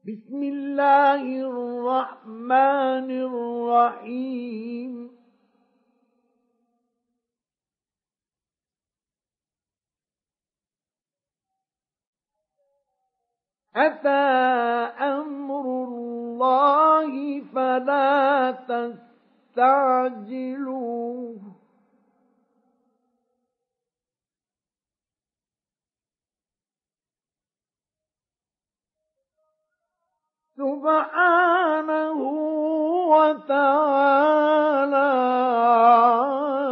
بسم الله الرحمن الرحيم. أتى أمر الله فلا تستعجلوه. سبحانه وتعالى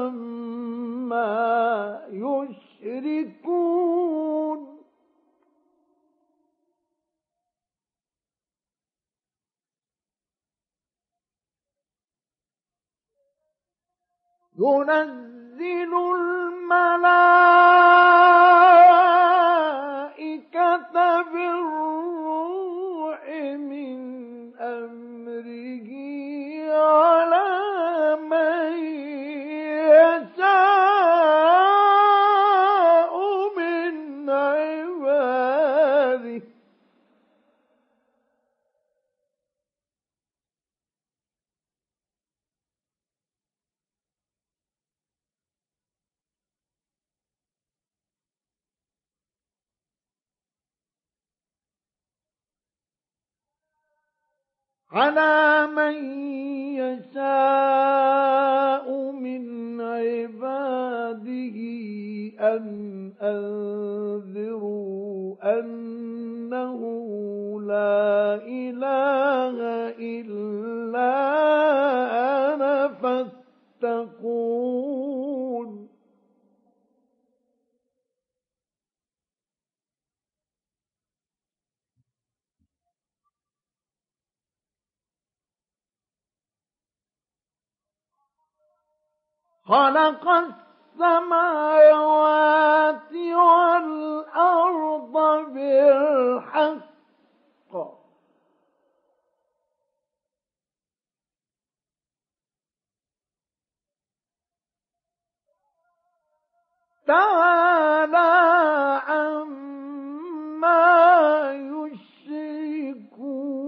عما يشركون. ينزل الملائكة بالروح من أمره على من على من يشاء من عباده أن أنذروا أنه لا إله إلا أنا فاتقون. خلق السماوات والأرض بالحق. تعالى عما يشركون.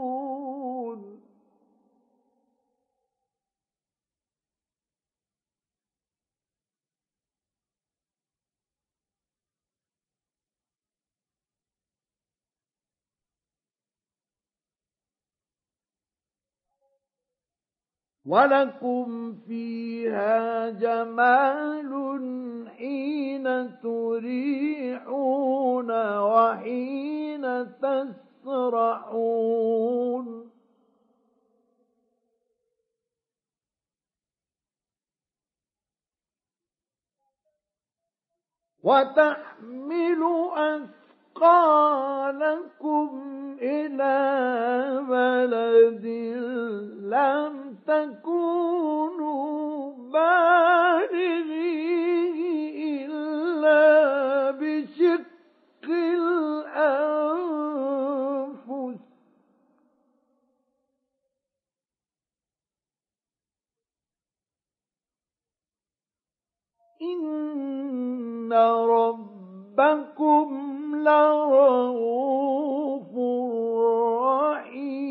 ولكم فيها جمال حين تريحون وحين تسرحون وتحمل أثقالكم إلى بلد لم تكونوا بالغيه إلا بشق الأنفس. إن ربكم لرؤوف رحيم.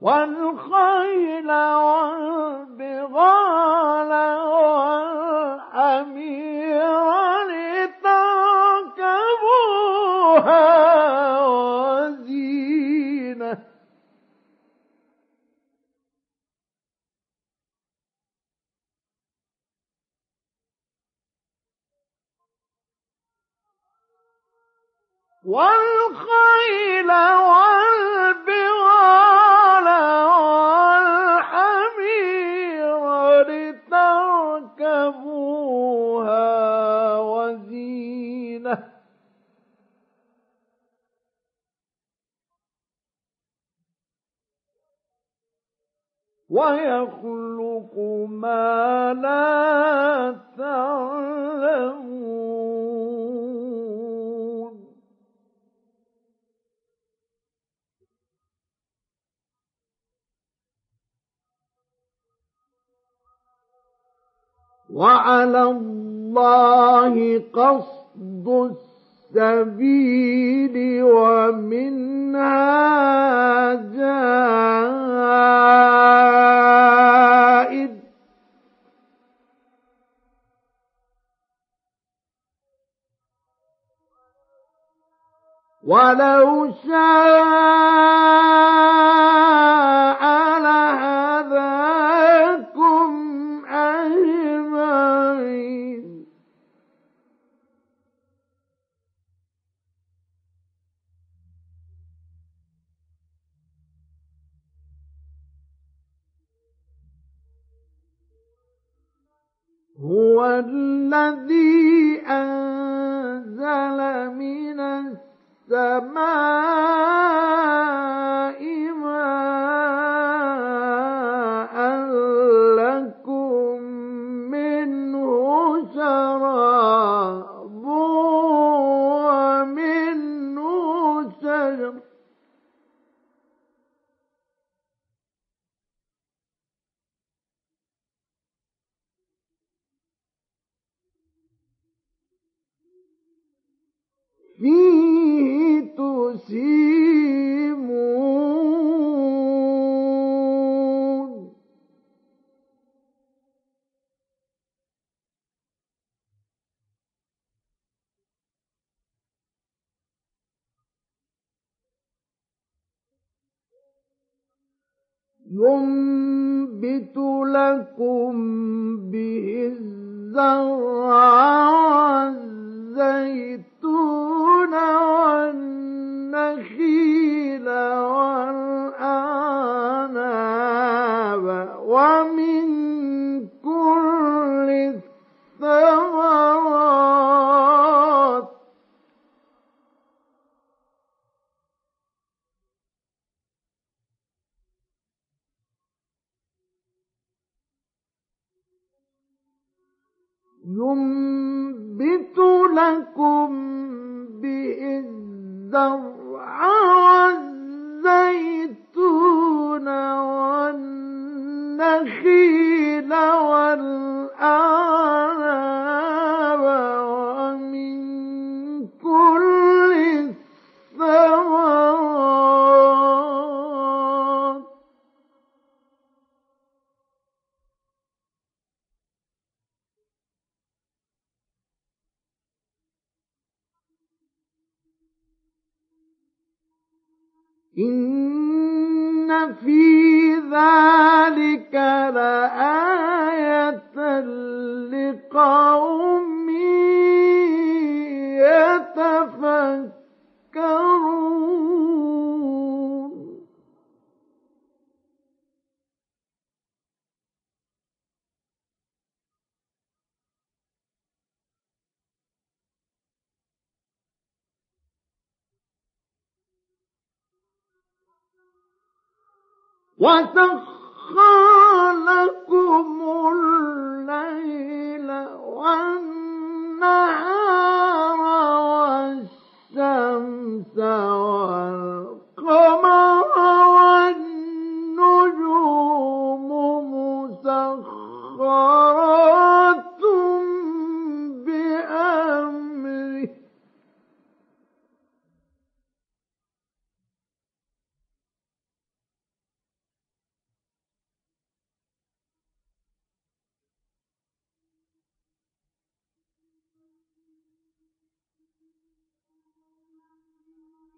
والخيل والبغال والأمير لتركبوا لتركبوها والخيل والبغال والحمير لتركبوها وزينة ويخلق ما لا تعلمون. وعلى الله قصد السبيل ومنها جائد ولو شاء هو الذي أنزل من السماء ماء لكم منه شراب ومنه شجر. فيه تسيمون ينبت لكم به الزرع والزيتون والنخيل والأعناب ومن كل الثمرات. ينبت لكم الزرع والأعناب ومن كل الثمرات إن في ذلك لآية لقوم يتفكرون وسخر الليل والنهار والشمس والقمر والنجوم مسخرات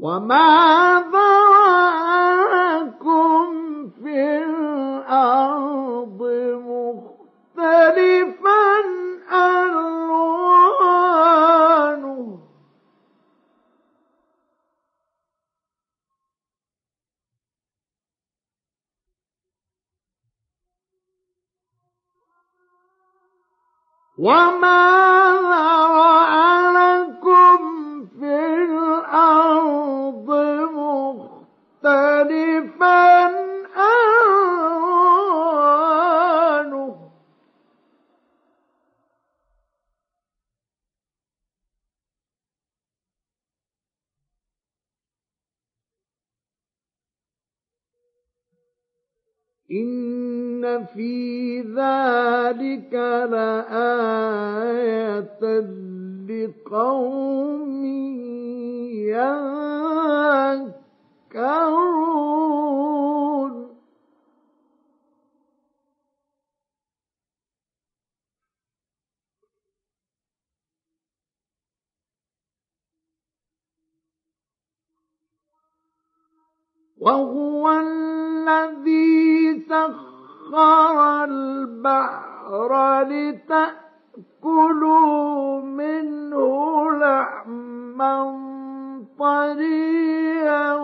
وما ذرأكم في الأرض مختلفا ألوانه وما ذرأ لكم في الأرض مختلفا إن في ذلك لآية لقوم يذكرون. وهو الذي سخر البحر لتأكلوا منه لحما طريا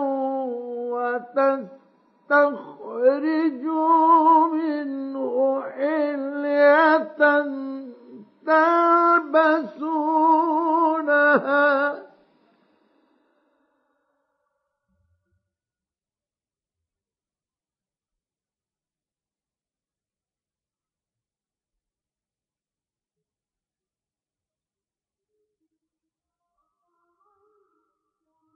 وتستخرجوا منه حلية تلبسونها.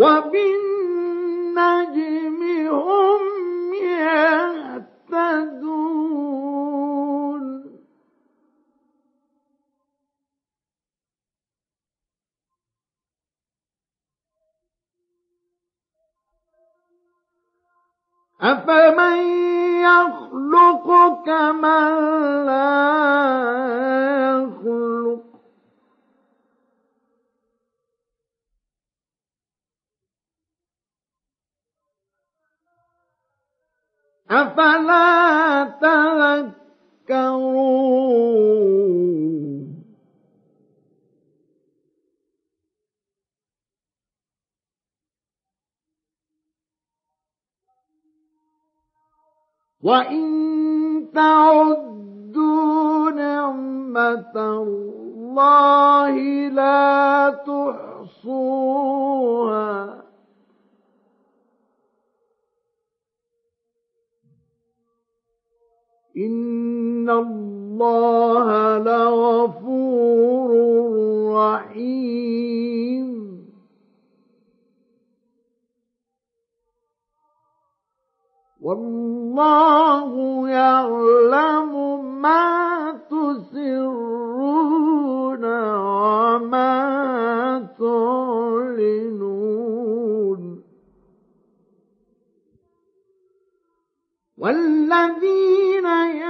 وبالنجم هم يهتدون. أفمن يخلق كمن لا يخلق أفلا تذكرون؟ وإن تعدوا نعمة الله لا تحصوها إن الله لغفور رحيم. والله يعلم ما تسرون وما تعلنون. والذين Maya.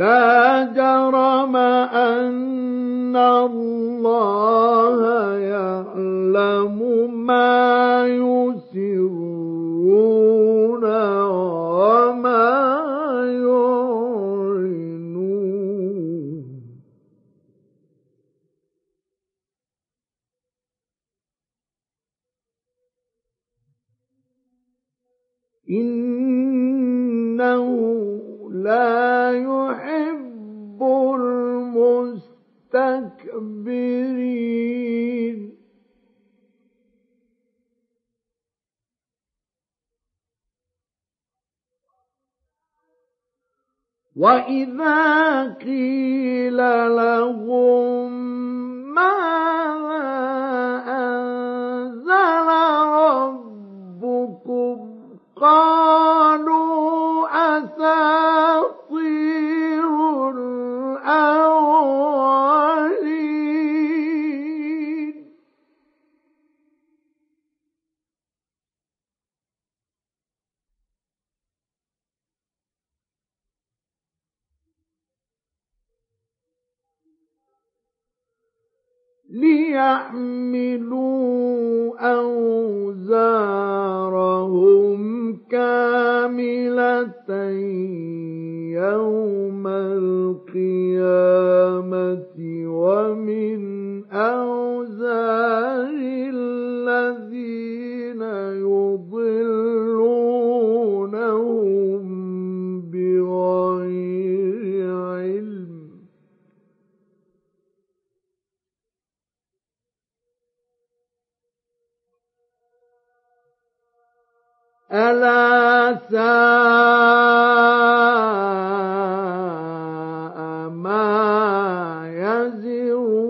لا جرم أن الله وإذا قيل لهم ماذا أنزل ربكم قالوا أساطير ليحملوا أوزارهم كاملة يوم القيامة ومن أوزار الذين يضلونهم ألا ساء ما يزرون.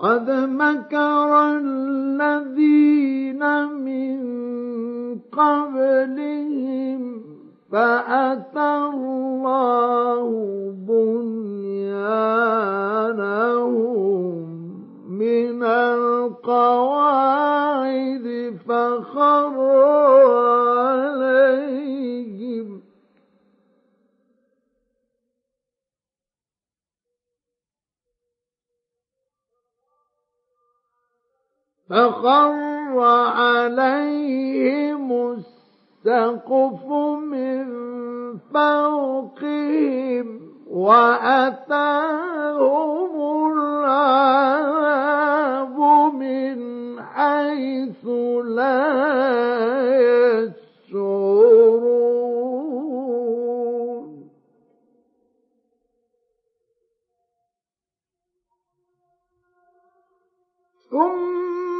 قد مكر الذين من قبلهم فأتى الله بنيانهم من القواعد فخر فخر عليهم السقف من فوقهم وأتاهم العذاب من حيث لا يشعرون. ثم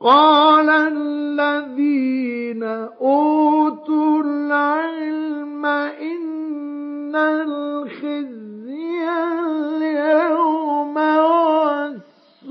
قال الذين أوتوا العلم إن الخزي اليوم والسوء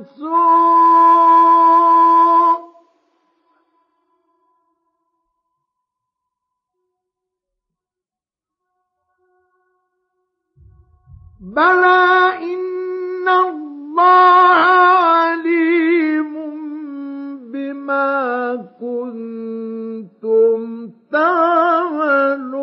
سوء بلى إن الله عليم بما كنتم تعملون.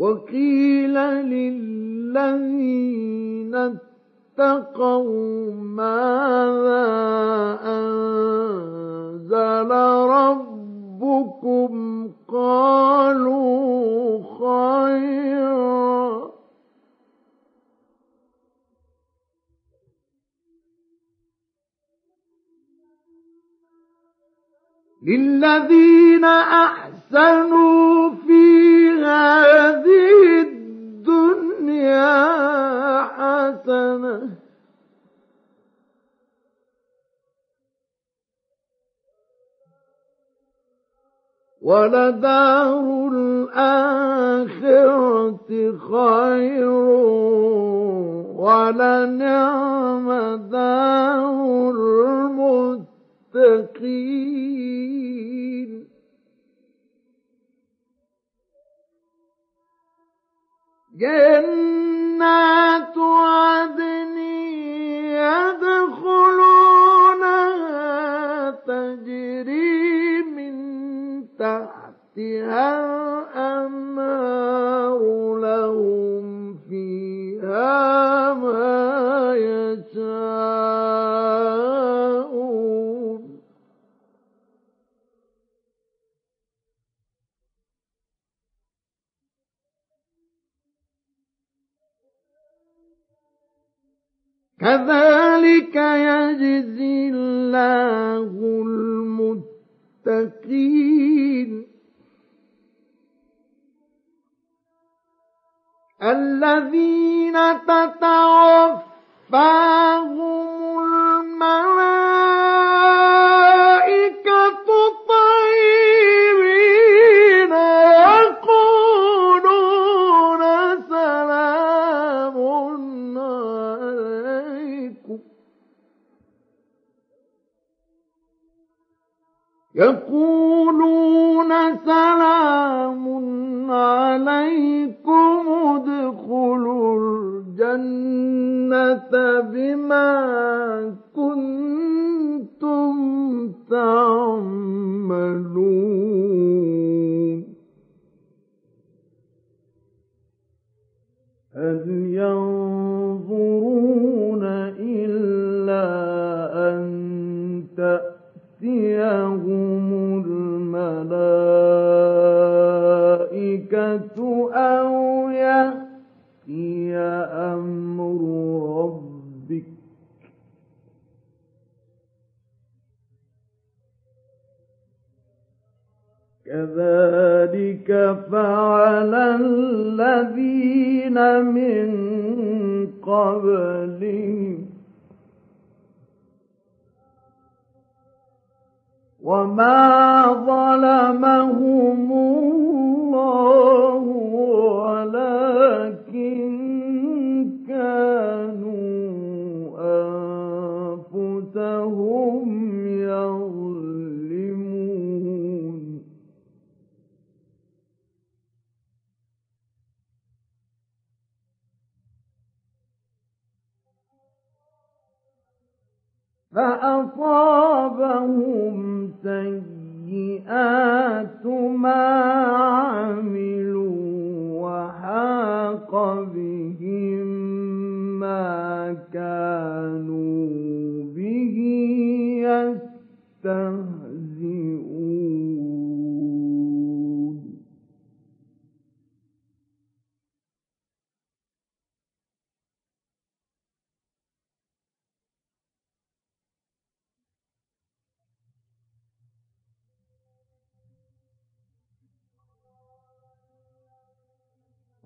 وقيل للذين اتقوا ماذا أنزل ربكم قالوا خيرا للذين أحسنوا في هذه الدنيا حسنة. ولدار الآخرة خير ولنعم دار المتقين. جنات عدن يدخلونها تجري من تحتها الأنهار لهم فيها ما يشاءون. كذلك يجزي الله المتقين. الذين تتوفاهم الملائكة طيبين يقولون سلام عليكم ادخلوا الجنة بما كنتم تعملون. هل ينظرون إلا أن تأتيهم الملائكة أو يأتي أمر ربك كذلك فعل الذين من قبلهم وما ظلمهم الله ولكن كانوا أنفسهم يظلمون فأصابهم سيئات ما عملوا وحاق بهم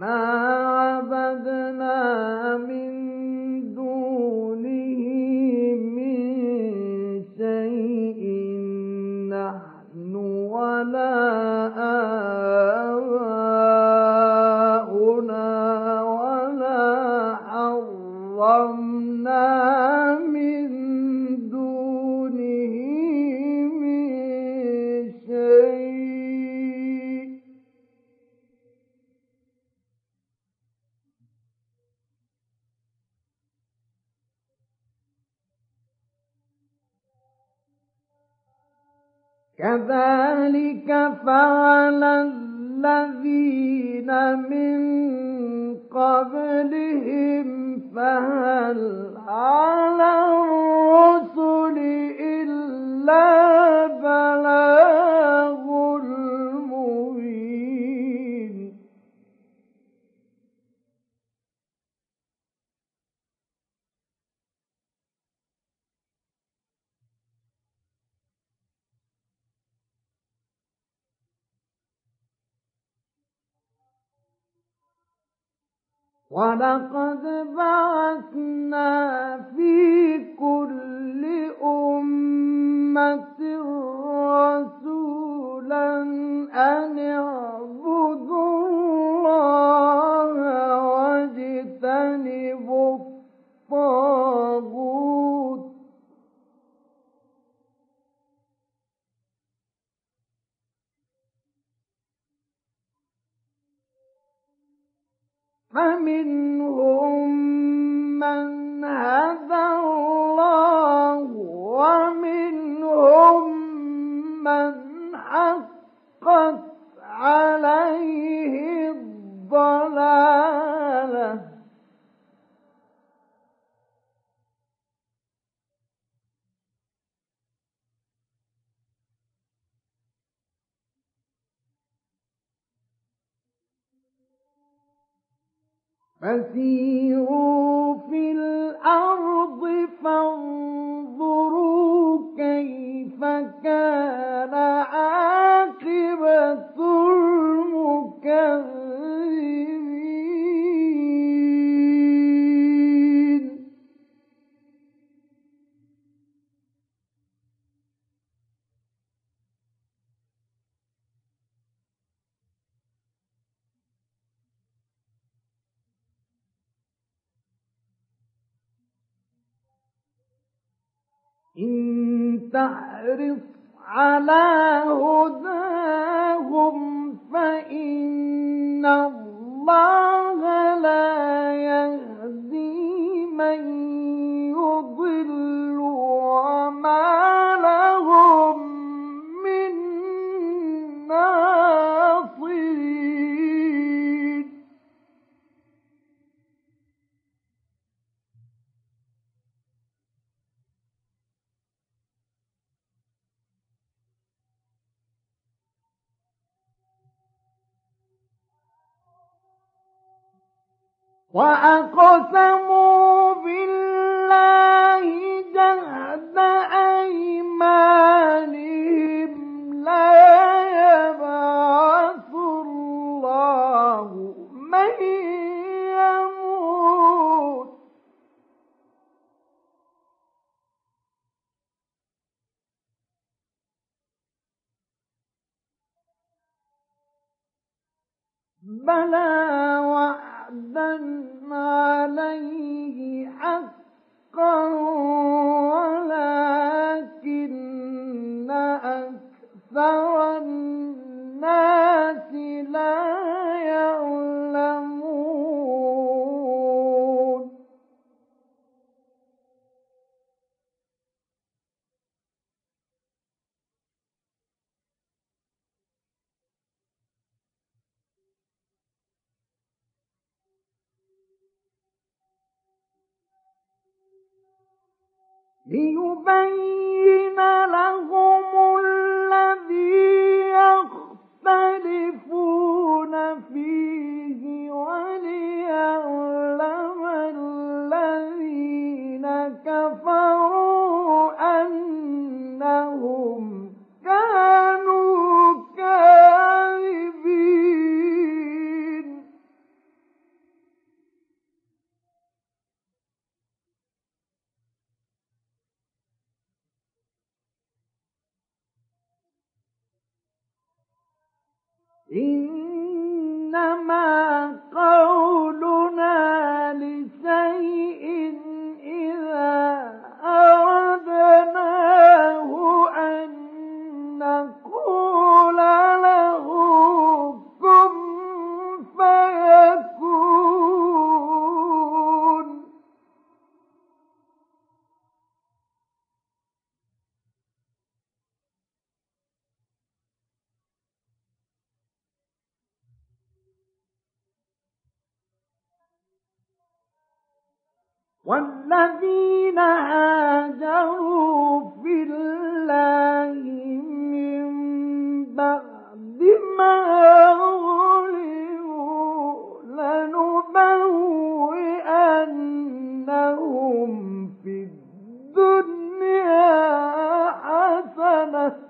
ما عبدنا من دونه من شيء نحن ولا آباؤنا ولا حرمنا كذلك فعل الذين من قبلهم فهل على الرسل إلا بلاغ ولقد بعثنا في كل أمة رسولا أن اعبدوا الله واجتنبوا الطاغوت فمنهم من هدى الله ومنهم من حقت عليه الضلالة. فسيروا في الأرض فانظروا كيف كان عاقبة المكذبين. إن تحرص على هداهم فإن الله لا يهدي من يضل وما وأقسموا بالله جهد أيمانهم لا يبعث الله من بلى وعدا عليه حقا ولكن أكثر الناس لا يعلمون ليبين لهم الذي يختلفون فيه وليعلم الذين كفروا أنهم كانوا كاذبين إنما قولنا لشيء إذا أردناه أن نقول والذين هاجروا في الله من بعد ما غلبوا لنبوئنهم في الدنيا حسنة.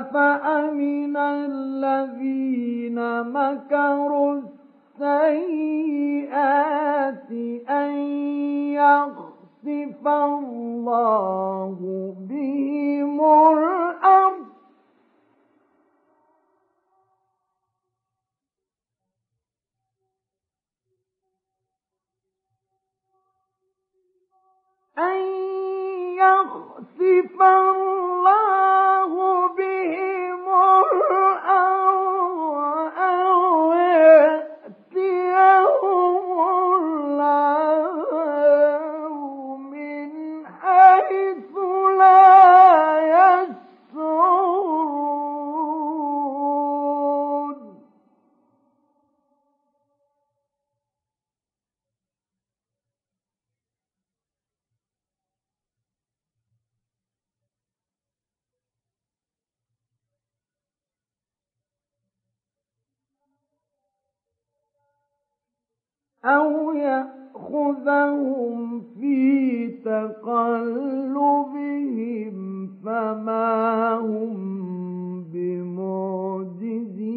أفأمن الذين مكروا السيئات أن يخسف الله بهم الأرض. يخسف الله بهم الأرض. أو يأخذهم في تقلبهم فما هم بمعجزين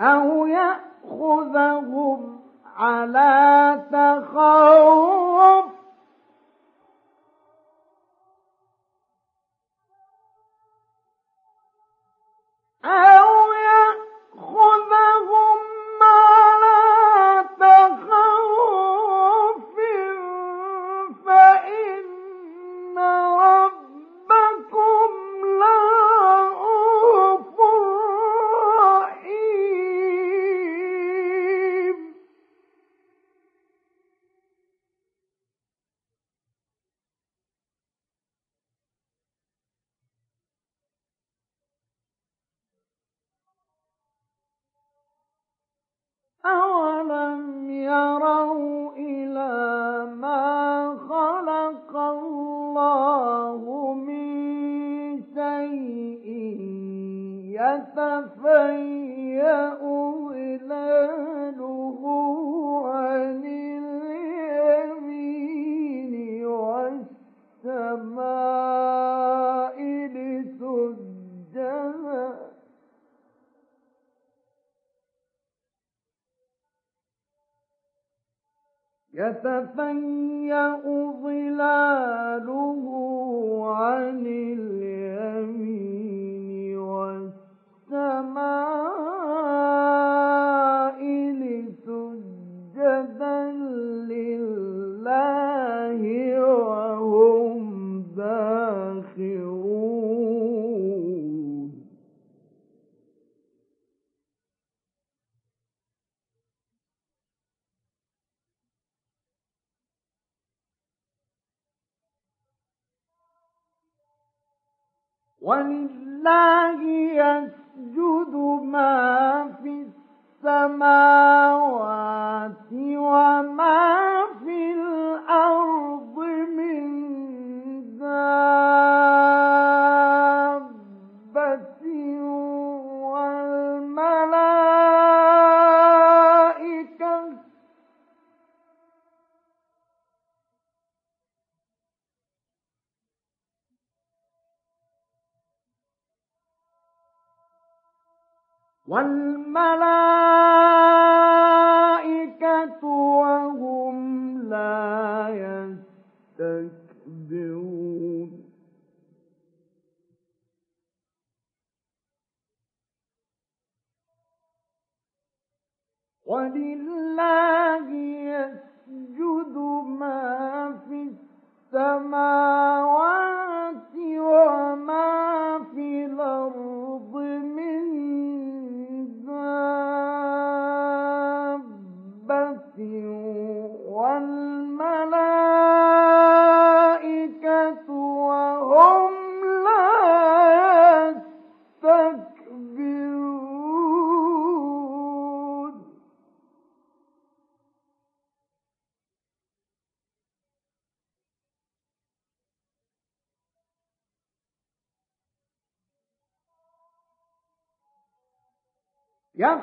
أو يأخذهم على تخوف أو يأخذهم ولله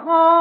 Oh.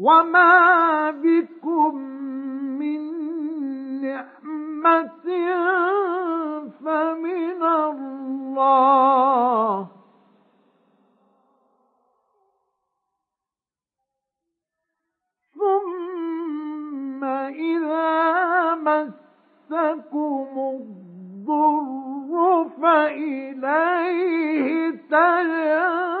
وما بكم من نعمة فمن الله ثم إذا مسكم الضر فإليه تجرون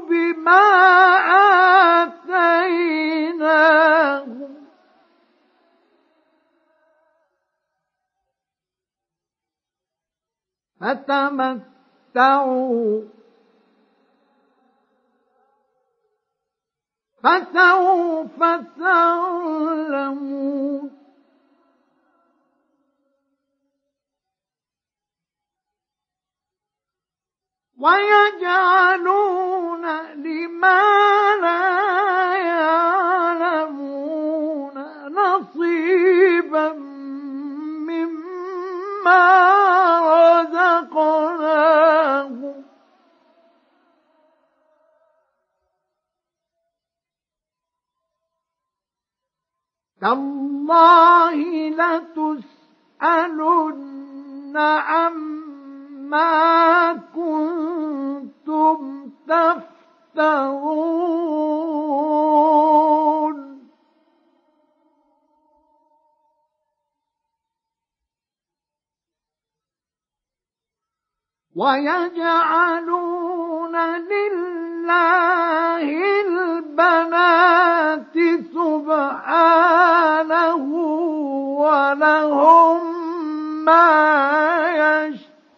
بما آتيناهم. فتمتعوا. فسوف تعلمون. ويجعلون لما لا يعلمون نصيبا مما رزقناهم. تالله لتسألن عما ما كنتم تفترون. ويجعلون لله البنات سبحانه ولهم ما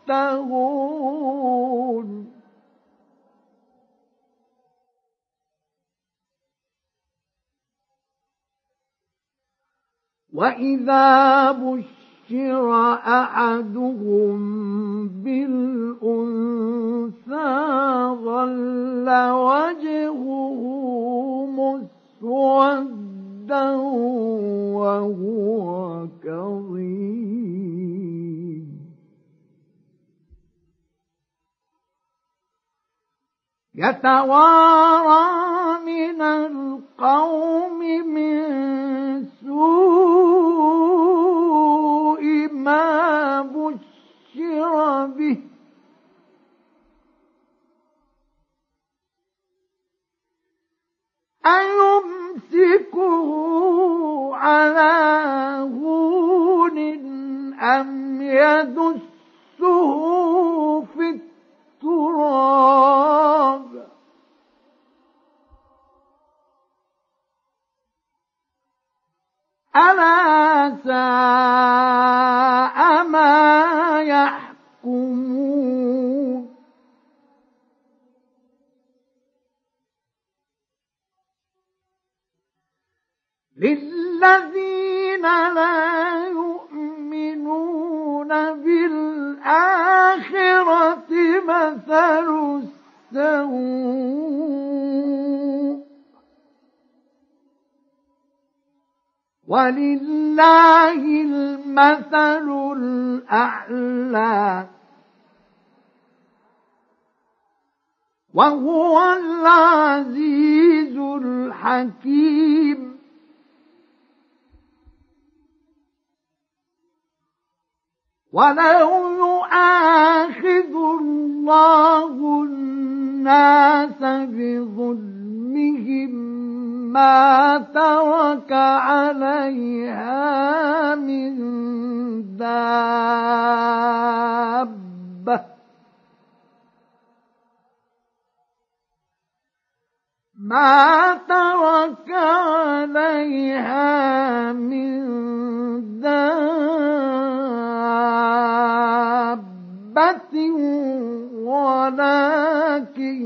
يشتهون وإذا بشر أحدهم بالأنثى ظل وجهه مسودا وهو كظيم. يتوارى من القوم من سوء ما بشر به. أيمسكه على هون أم يدسه ولله المثل الأعلى. وهو العزيز الحكيم. ولو يؤاخذ الله الناس بظلمهم. ما ترك عليها من دابة. ما ترك عليها من دابة ولكن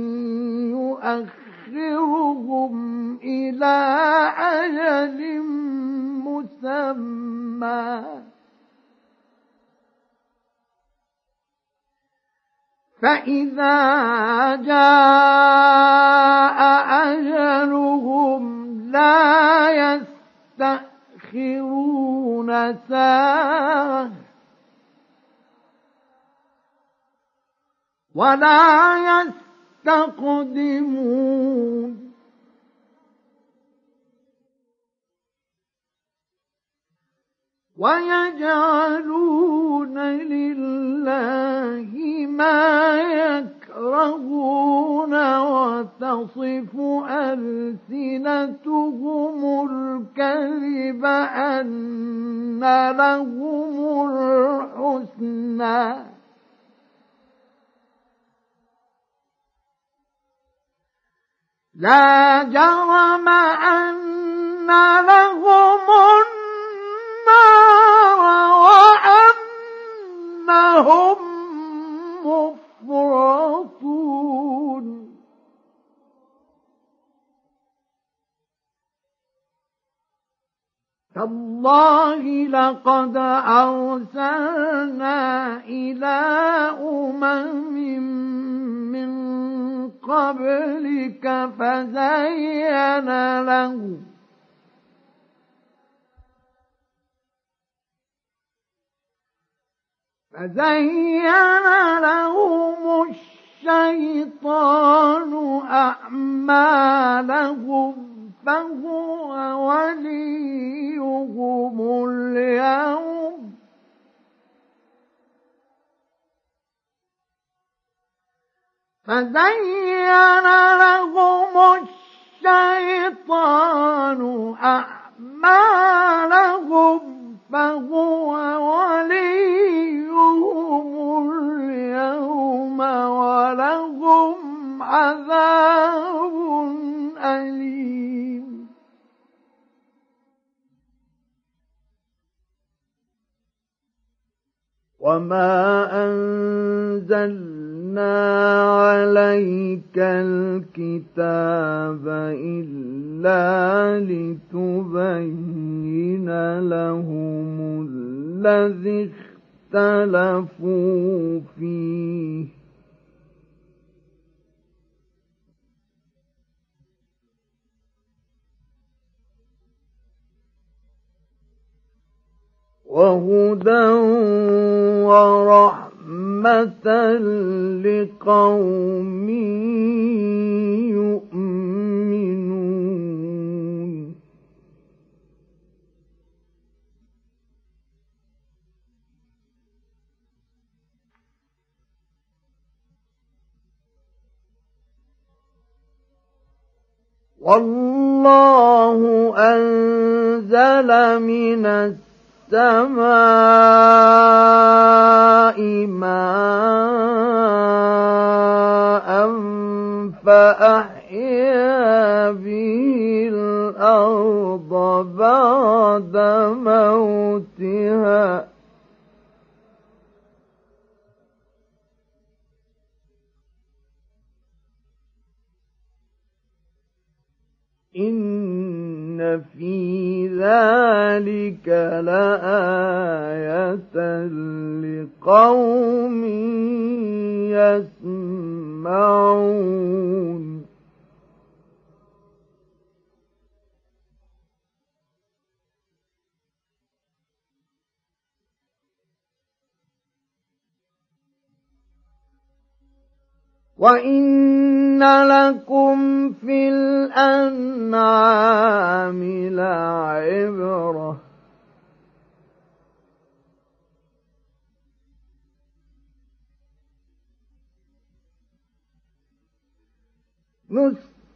يؤخر يؤخرهم إلى أجل مسمى. فإذا جاء أجلهم لا يستأخرون ساعة ولا يستأخرون تقدمون. ويجعلون لله ما يكرهون وتصف ألسنتهم الكذب أن لهم الحسنى. لا جرم أن لهم النار وأنهم مفرطون. تالله لقد أرسلنا إلى أمم قبلك فزين له. فزين لهم الشيطان أعمالهم فهو وليهم اليوم. فزين لهم الشيطان أعمالهم فهو وليهم اليوم ولهم عذاب أليم. وما أنزل عليك الكتاب إلا لتبين لهم الذي اختلفوا فيه وهدى ورحمة رحمة لقوم يؤمنون. والله أنزل من السماء السماء ماء فأحيا به الأرض بعد موتها. إن في ذلك لآية لقوم يسمعون وإن لكم في الأنعام لعبرة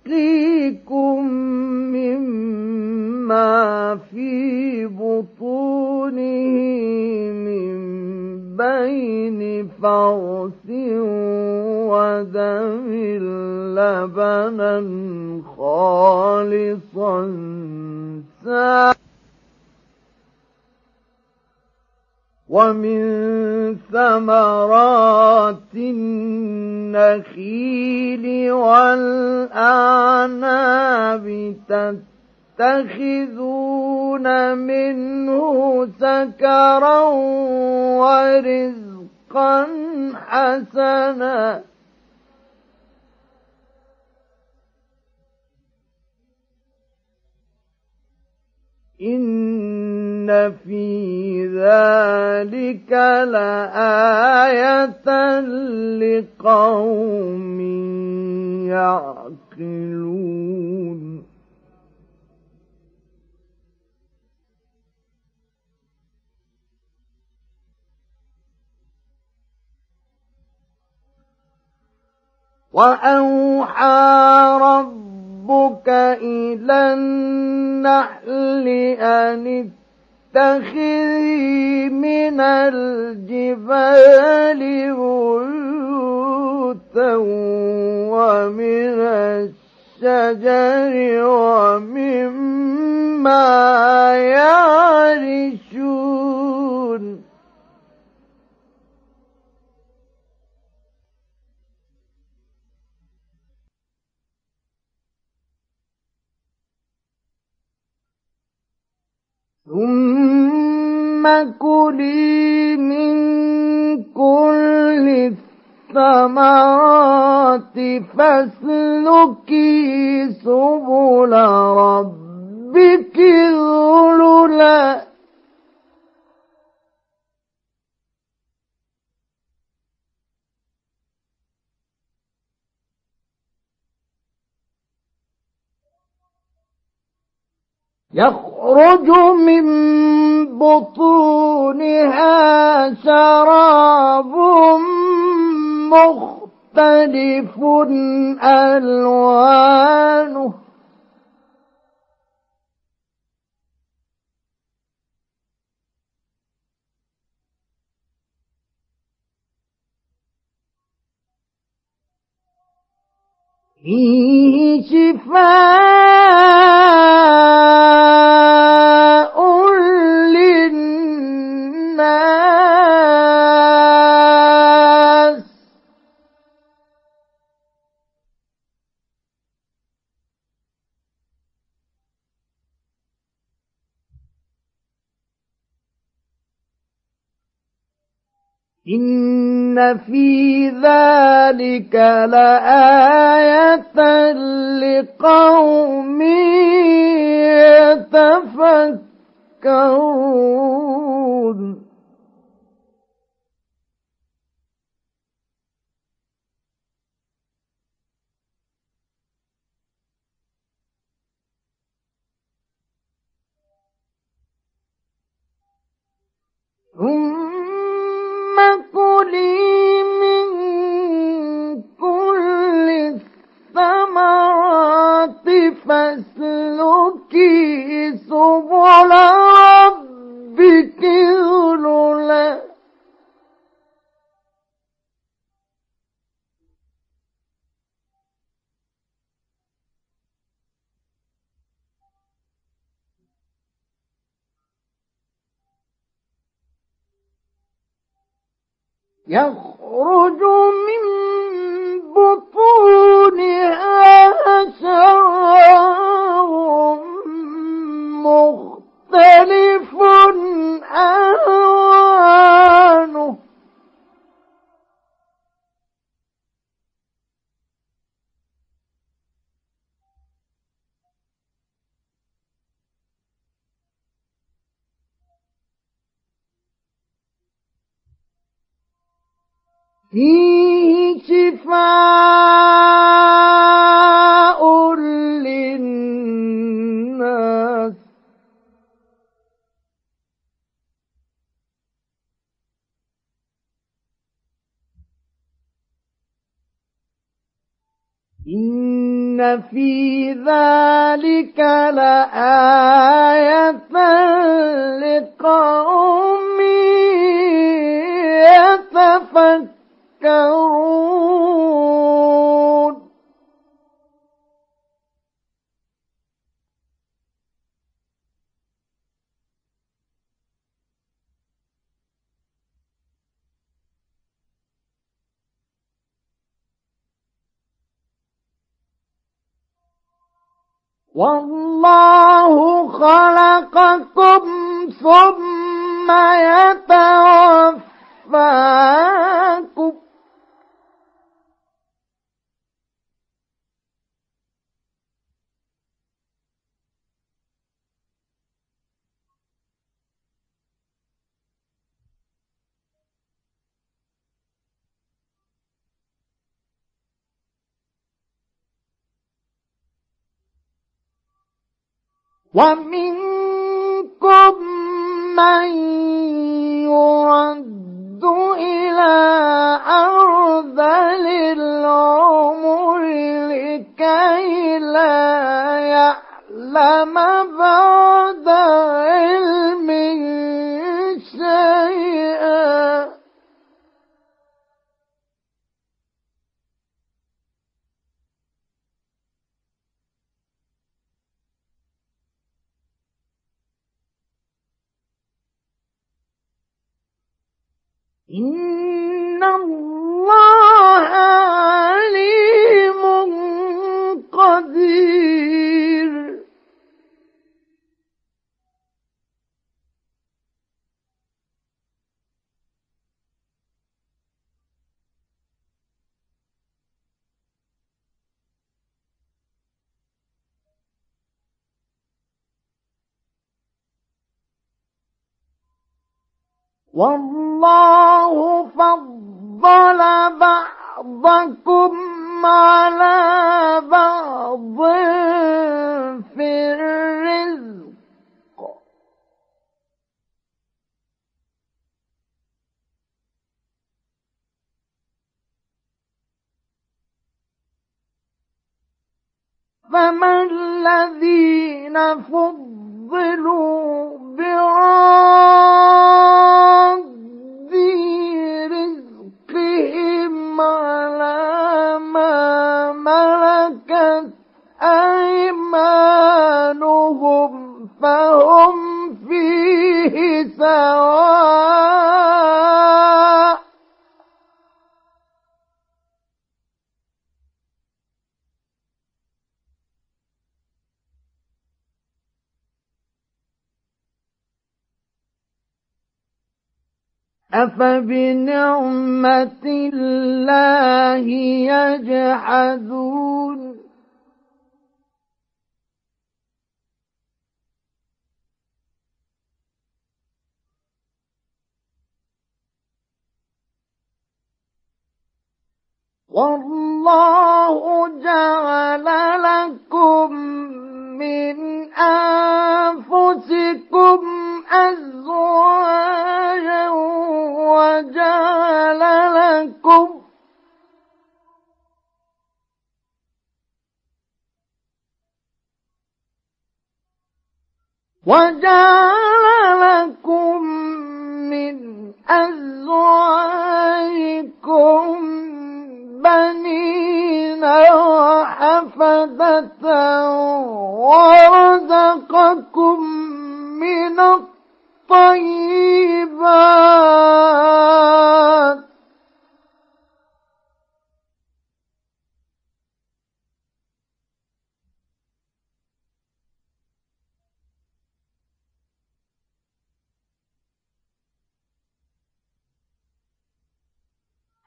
نسقيكم مما في بطونه من بين فرث ودم لبنا خالصا ومن ثمرات النخيل والأعناب تتخذون منه سكرا ورزقا حسنا. إن في ذلك لآية لقوم يعقلون وأوحى ربك إلى النحل أن اتخذي من الجبال بيوتا ومن الشجر ومما يعرشون ثم كلي من كل الثمرات فاسلكي سبل ربك ذللا يخرج من بطونها شراب مختلف ألوانه. فيه شفاء للناس إن في ذلك لآية لقوم يتفكرون ثم فاسلكي سبل ربك ذللا يخرج من بطونها شراب مختلف ألوانه فيه شفاء للناس. إن في ذلك لآية لقوم يتفكرون. والله خلقكم ثم يتوفاكم ومنكم من يرد إلى أرذل العمر لكي لا يعلم إن والله فضل بعضكم على بعض في الرزق. فما الذين فضلوا رزقهم على ما ملكت أيمانهم فهم فيه سواء أفبنعمة الله يجحدون والله جعل لكم من أنفسكم أزواجا وجعل لكم وجعل لكم من أزواجكم بنين وحفدة ورزقكم من الطيبات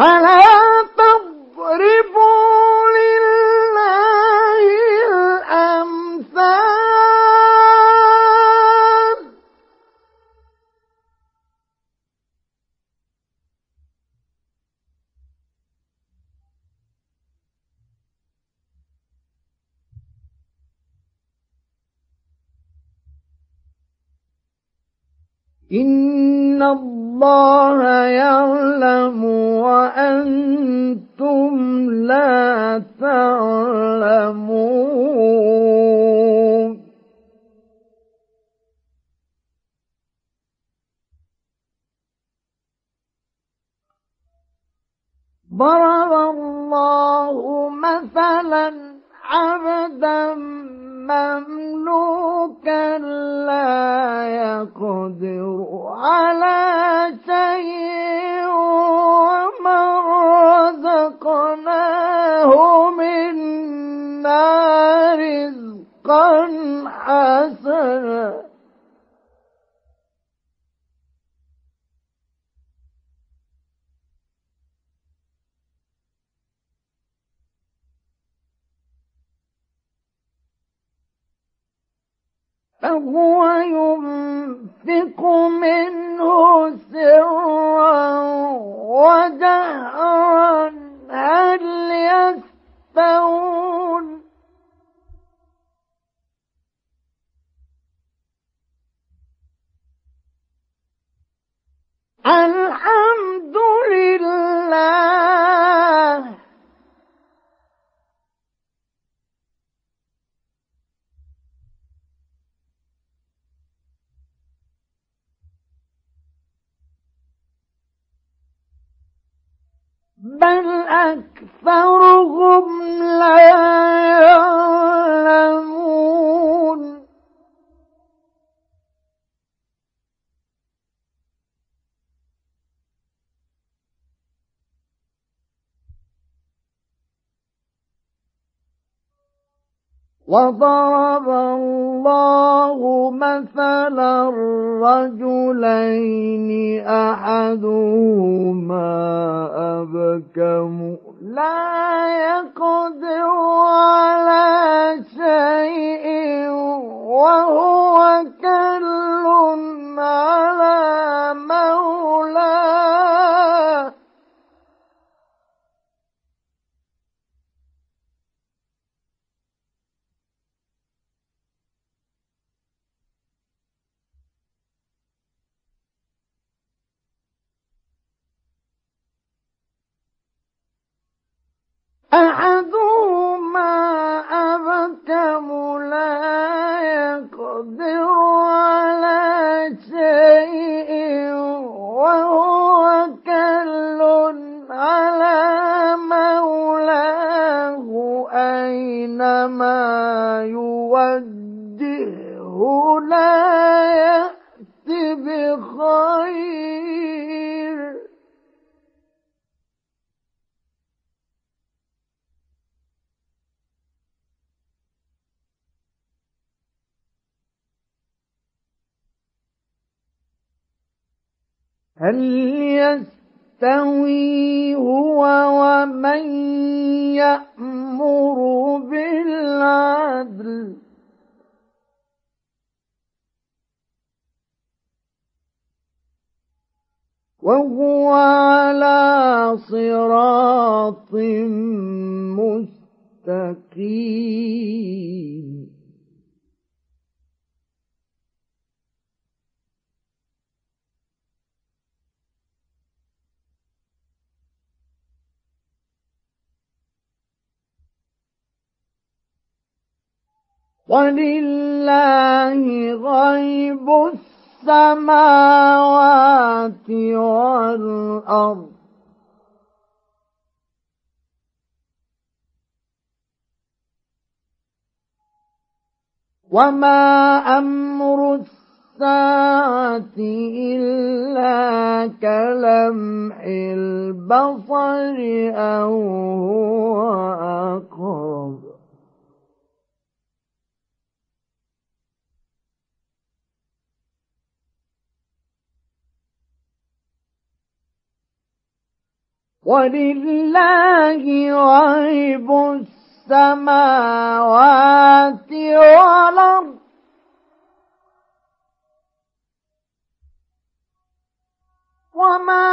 فلا تضربوا لله إن الله يعلم وأنتم لا تعلمون ضرب الله مثلا عبدا مملوكا لا يقدر على شيء ومن رزقناه منا رزقا حسنا. فهو ينفق منه سرا وجهرا هل يستوون الحمد لله. بل أكثرهم لا يعلمون. وضرب الله مثلا رجلين أحدهما أبكم. لا يقدر على شيء وهو كل على مولاه أحدهما أبكم لا يقدر على شيء وهو كل على مولاه أينما يوجهه هل يستوي هو ومن يأمر بالعدل. وهو على صراط مستقيم. ولله غيب السماوات والأرض. وما أمر الساعة إلا كلمح البصر أو هو أقرب ولله غيب السماوات والأرض. وما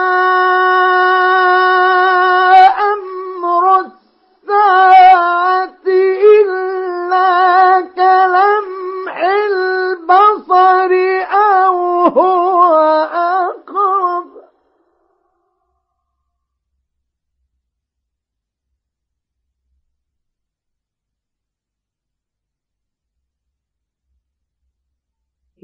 أمر الساعة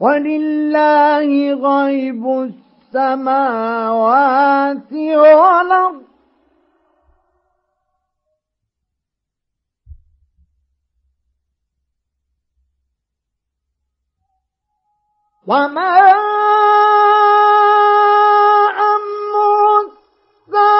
ولله غيب السماوات والأرض. وما أمر الساعة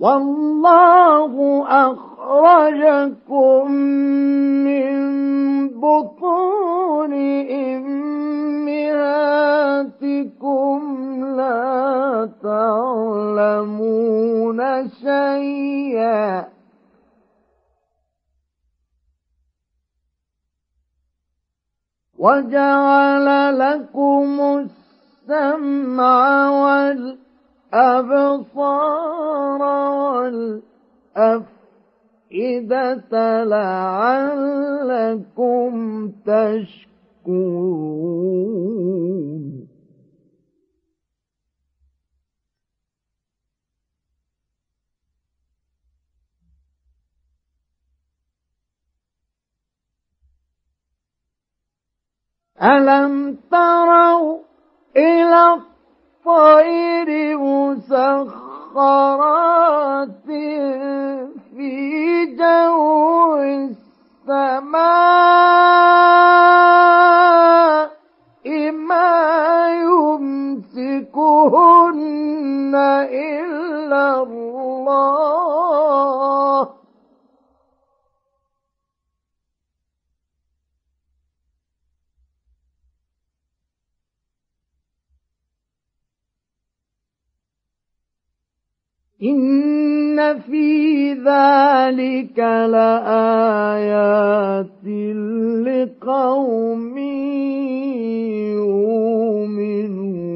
والله أخرجكم من بطون أمهاتكم لا تعلمون شيئا. وجعل لكم السمع والأبصار الأبصار والأفئدة لعلكم تشكرون. ألم تروا إلى الطير مسخرات في جو السماء ما يمسكهن إلا الله. إن في ذلك لآيات لقوم يؤمنون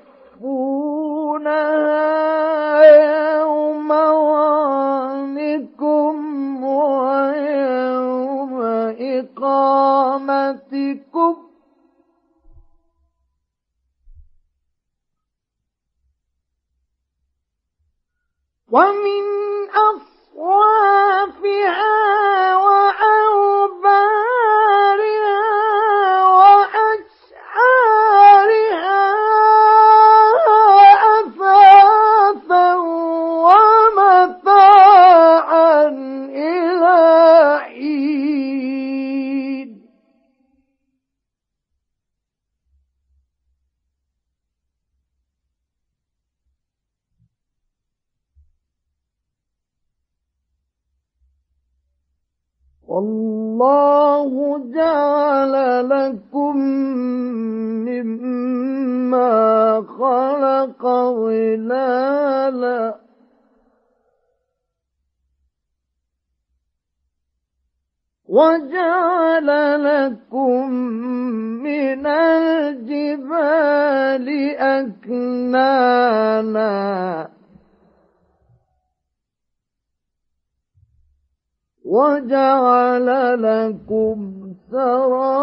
تستخفونها يوم ظانكم ويوم إقامتكم. ومن أصوافها وأوبارها وجعل لكم من الجبال أكنانا. وجعل لكم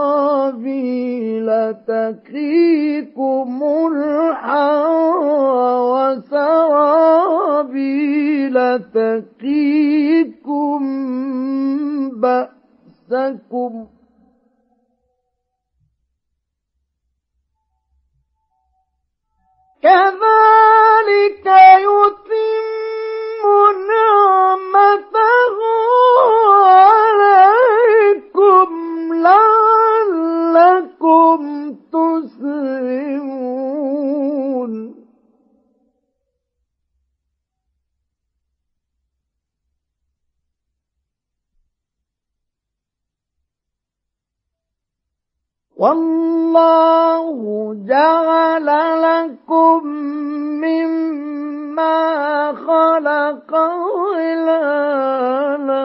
سرابيل تقيكم الحر وسرابيل تقيكم بأسكم كذلك يتم والله جعل لكم مما ما خلق ظلالا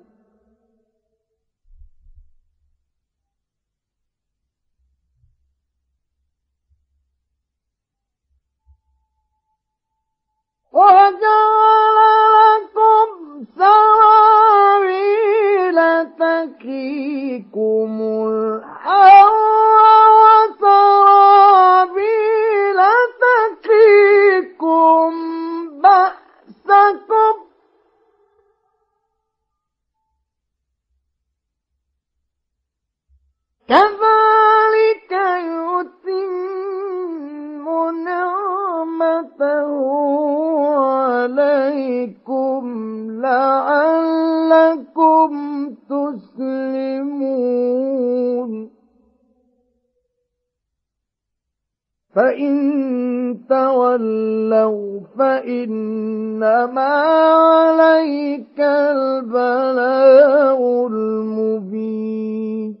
وجعل لكم سرابيل تقيكم الحر وسرابيل تقيكم بأسكم كذلك يتم نعمته عليكم لعلكم تسلمون فإن تولوا فإنما عليك البلاء المبين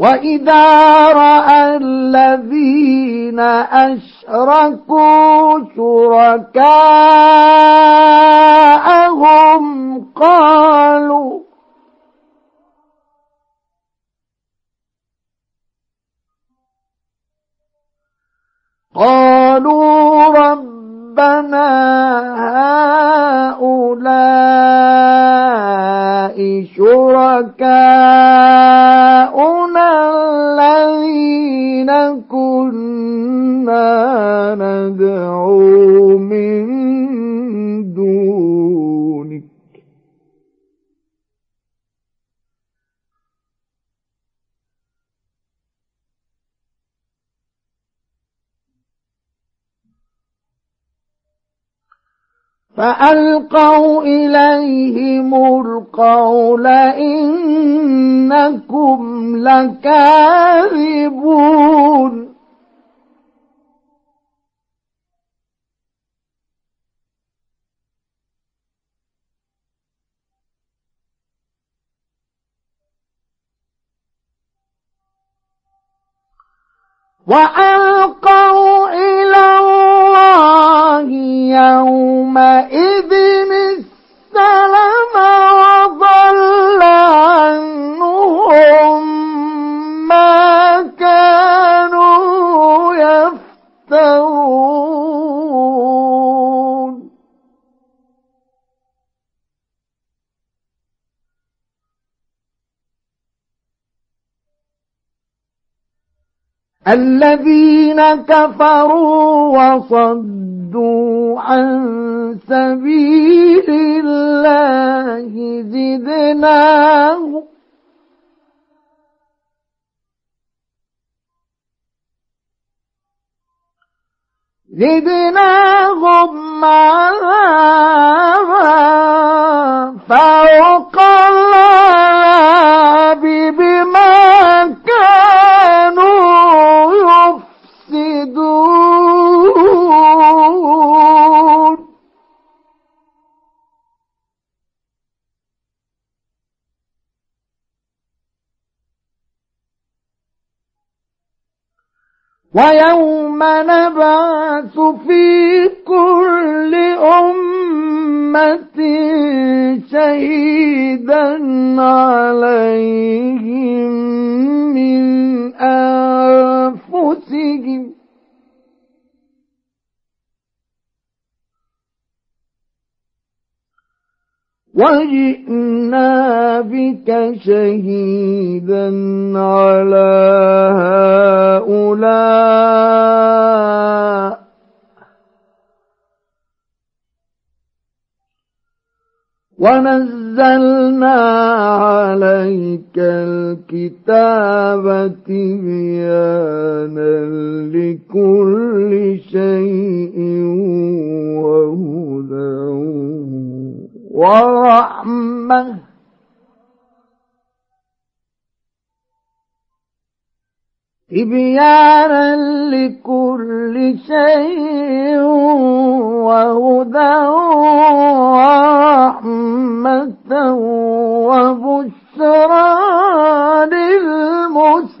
وإذا رأى الذين أشركوا شركاءهم قالوا قالوا ربنا هؤلاء شركاؤنا ندعو من دونك. فألقوا إليهم القول إنكم لكاذبون. وألقوا إلى الله يومئذ السلم وضل عنهم ما الذين كفروا وصدوا عن سبيل الله زدناهم زدناهم عذابا فوق العذاب ويوم نبعث في كل أمة شهيدا عليهم من أنفسهم. وجئنا بك شهيدا على هؤلاء. ونزلنا عليك الكتاب تبيانا لكل شيء وهدى ورحمة تبيانا لكل شيء وهدى ورحمة وبشرى للمسلمين.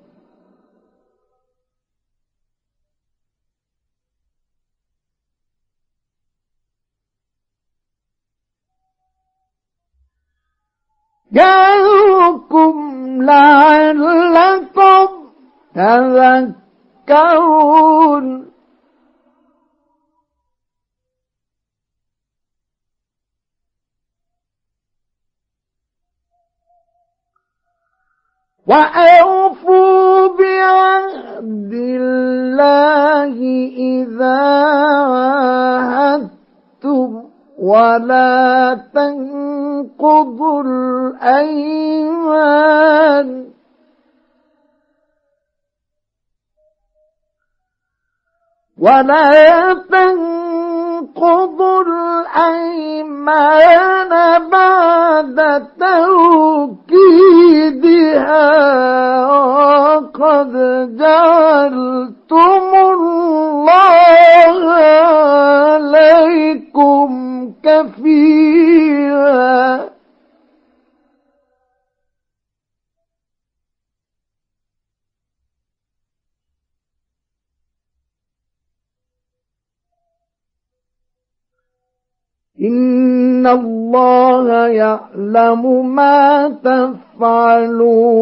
يعظكم لعلكم تذكرون. وأوفوا بعهد الله إذا عاهدتم. ولا تنقضوا الأيمان ولا تنقضوا الأيمان بعد توكيدها وقد جعلتم الله عليكم كفيلا. إن الله يعلم ما تفعلون.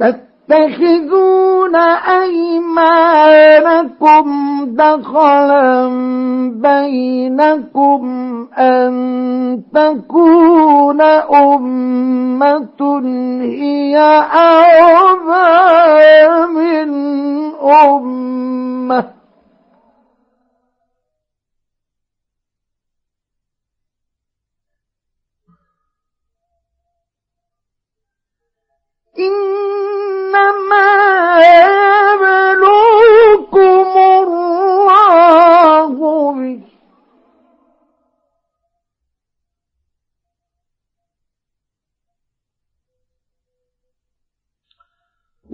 تتخذون أيمانكم دخلا بينكم أن تكون أمة هي أربى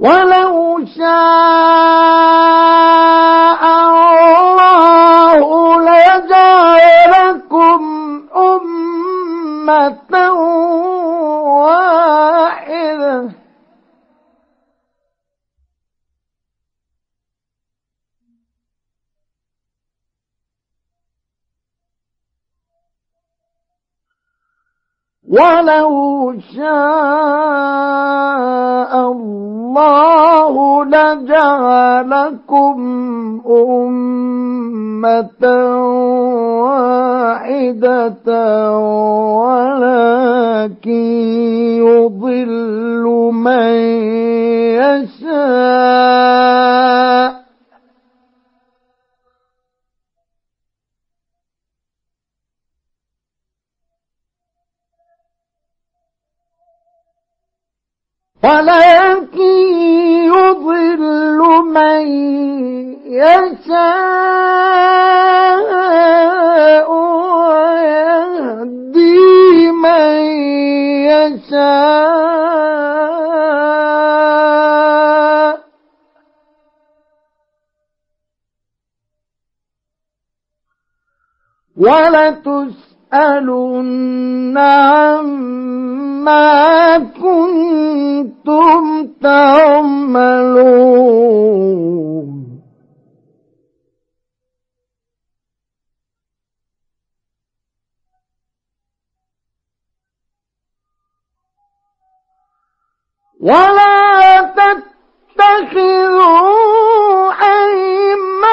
ولو شاء الله لجعلكم أمة واحدة. ولو شاء الله لجعلكم أمة واحدة ولكن يضل من يشاء ولكن يضل من يشاء ويهدي من يشاء. ولتسألن عما كنتم تعملون. ولا تتخذوا أيمانكم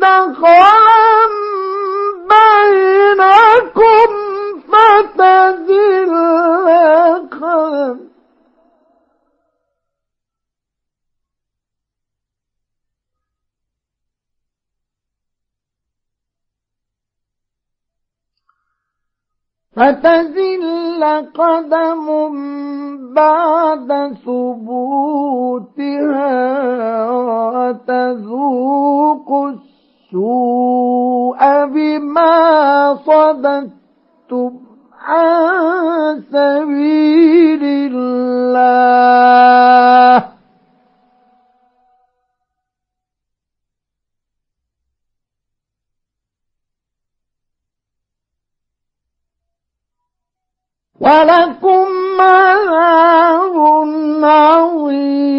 دخلا بينكم فتزل قدم فتزل قدم بعد ثبوتها وتذوق السوء بما صددتم عن سبيل الله. ولكم عذاب عظيم.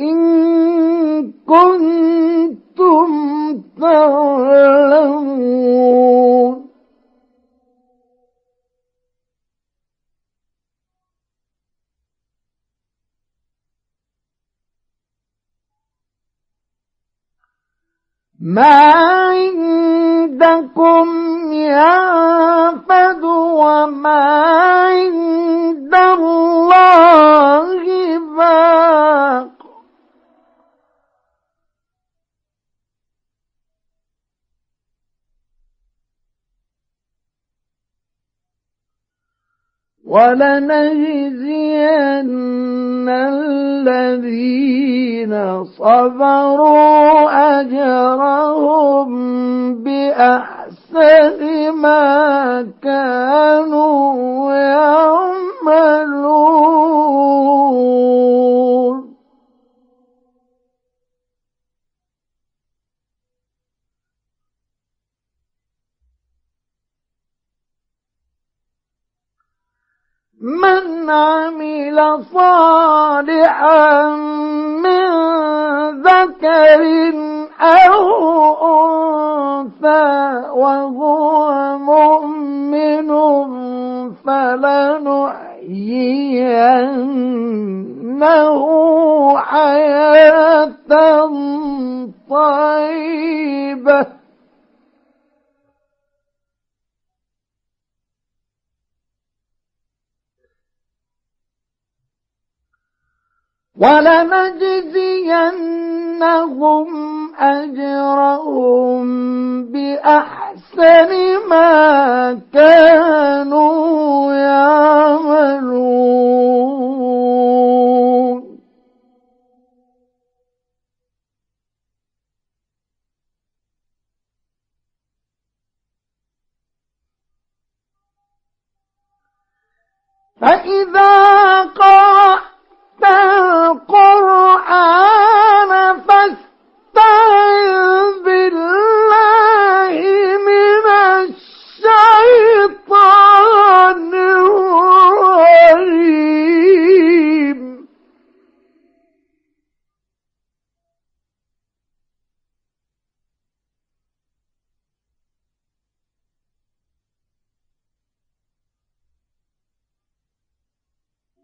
إن كنتم تعلمون. ما عندكم ينفد وما عند الله باق. ولنجزين الذين صبروا أجرهم بأحسن ما كانوا يعملون. من عمل صالحا من ذكر أو أنثى وهو مؤمن فلنحيينه حياة طيبة. ولنجزينهم أجرهم بأحسن ما كانوا يعملون. فإذا قرأت القرآن فاستعذ بالله من الشيطان الرجيم.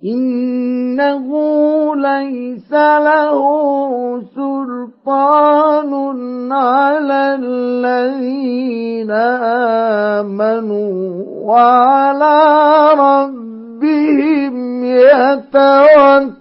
إنه ليس له سلطان على الذين آمنوا وعلى ربهم يتوكلون.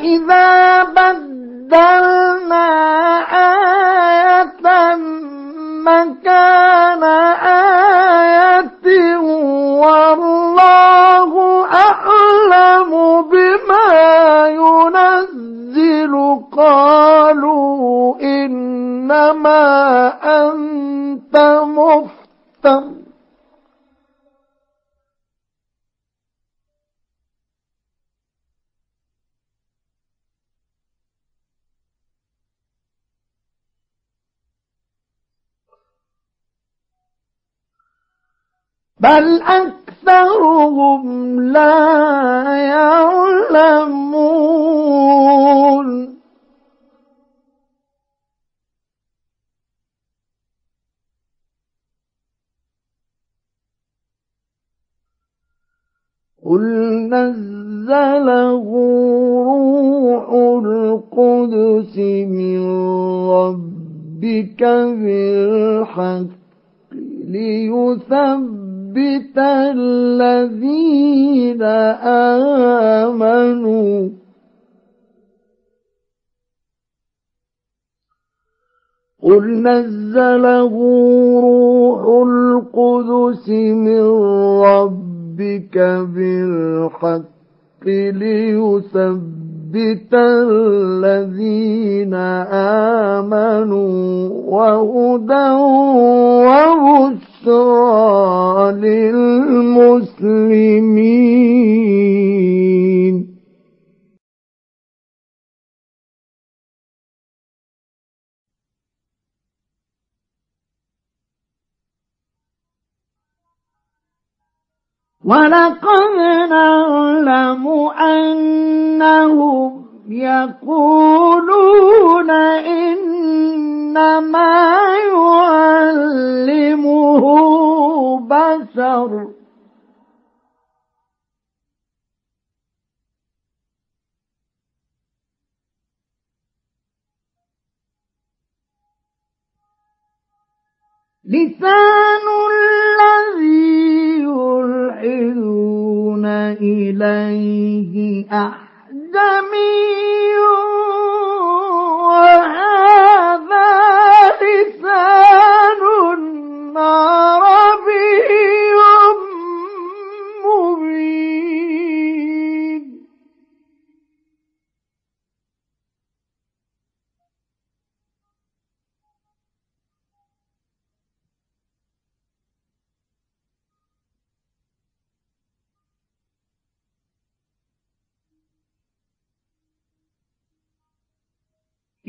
وإذا بل أكثرهم لا يعلمون. قل نزله روح القدس من ربك بالحق ليثبت الذين آمنوا قل نزله روح القدس من ربك بالحق ليثبت ليثبت الذين آمنوا وهدى وبشرى للمسلمين. ولقد نعلم أنهم يقولون إنما يعلمه بشر. لسان الذي يلحدون إليه أحجمي وهذا لسان عربي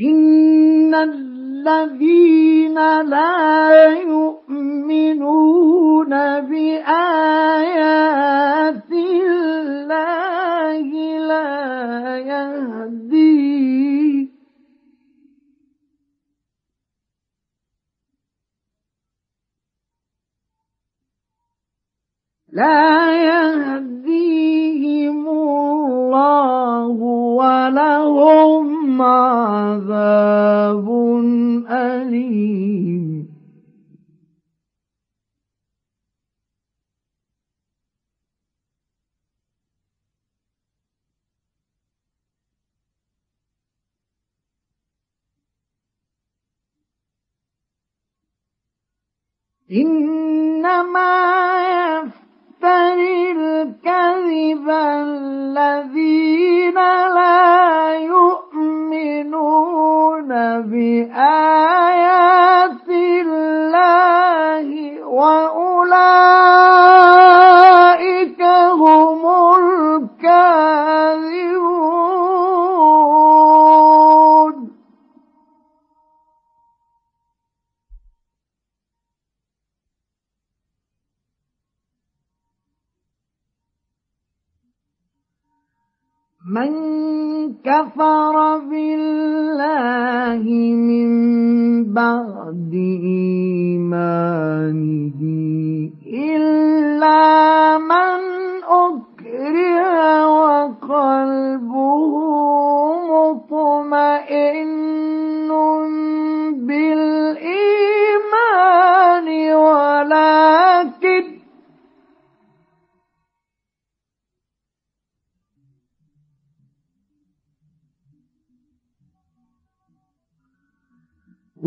إن الذين لا يؤمنون بآيات الله لا يهدي لا يهديهم الله ولهم عذاب أليم. إنما يفتري الكذب الذين لا يؤمنون بآيات الله وأولئك بعد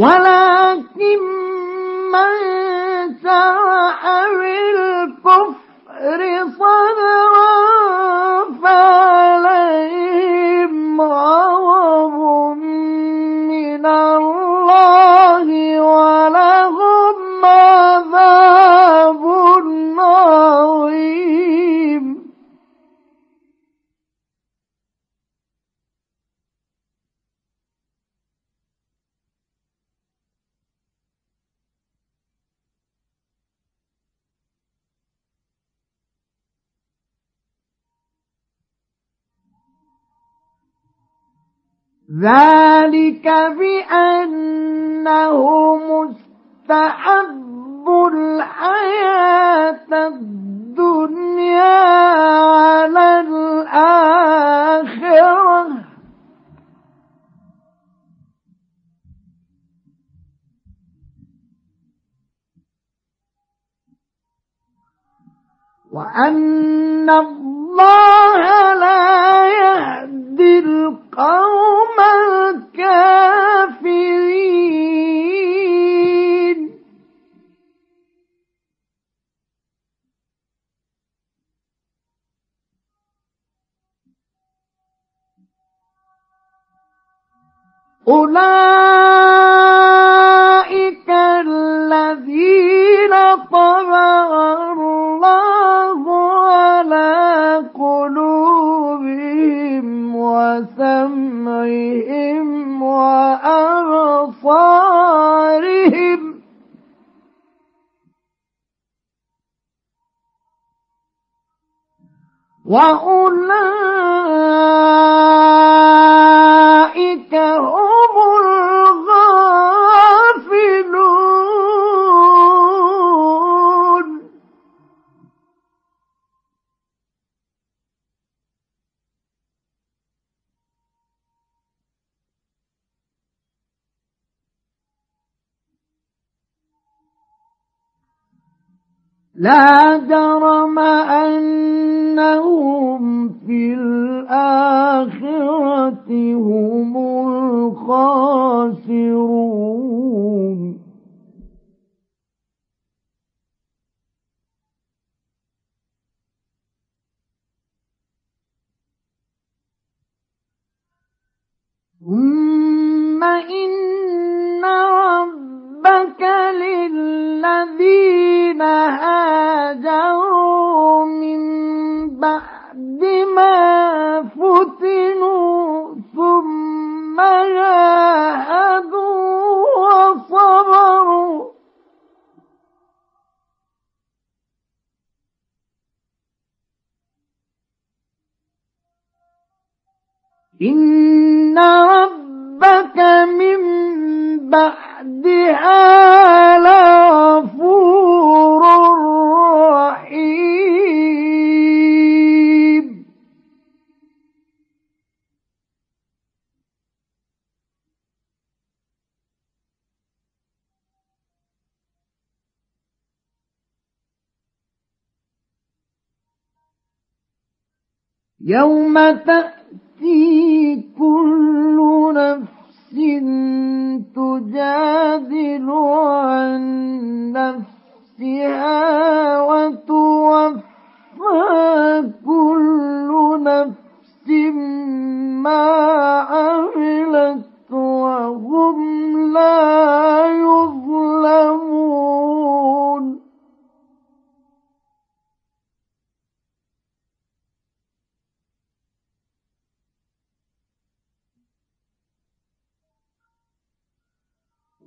ولكن من شرح بالكفر صدرا فعليهم غضب ذلك بأنه مستحب الحياة الدنيا على الآخرة. وأن الله لا يهدي القوم الكافرين أولئك الذين طبع الله على قلوبهم وسمعهم وأبصارهم. وأولئك هم لا جرم أنهم في الآخرة هم الخاسرون. ثم إن ربك للذين رحيم. يوم تأتي كل نفس تجادل عن نفسها وتوفى كل نفس ما عملت.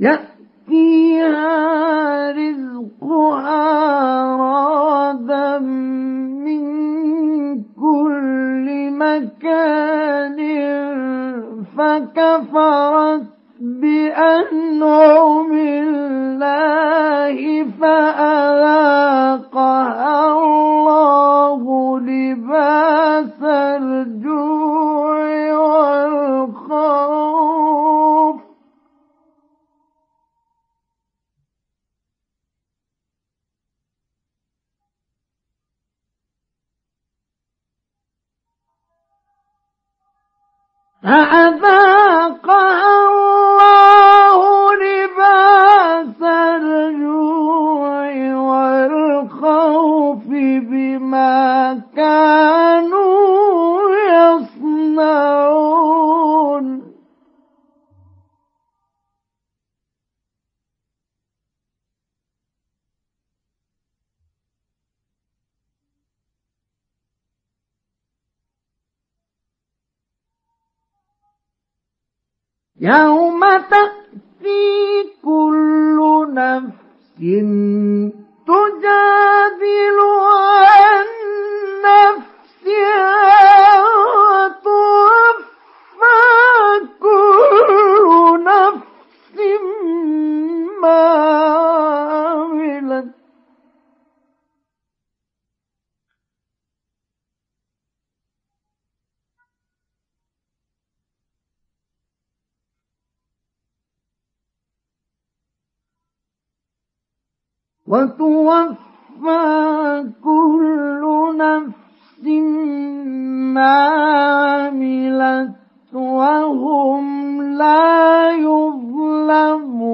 يأتيها رزقها رغدا من كل مكان فكفرت بأنعم الله فأذاقها الله لباس الجوع والخوف. فأذاقها الله لباس الجوع والخوف بما كانوا يصنعون. يوم تأتي كل نفس تجادل عن نفسها وتوفى كل نفس ما عملت وتوفى كل نفس ما عملت وهم لا يظلمون.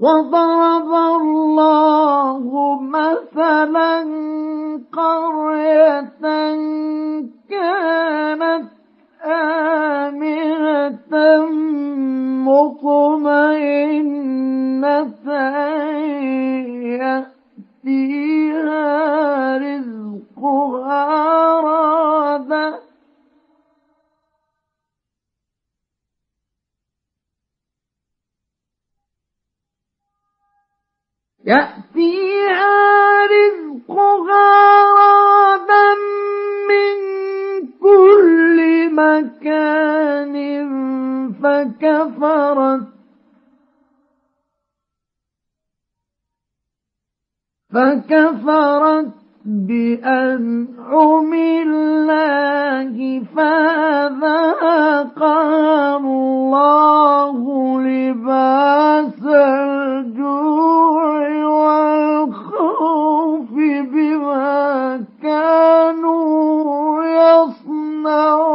وضرب الله مثلا قرية كانت آمنة مطمئنة يأتيها رزقها رادا يأتيها رزقها رادا من كل مكان فكفرت فكفرت بأنعم الله فذاقها الله لباس الجوع والخوف بما كانوا يصنعون.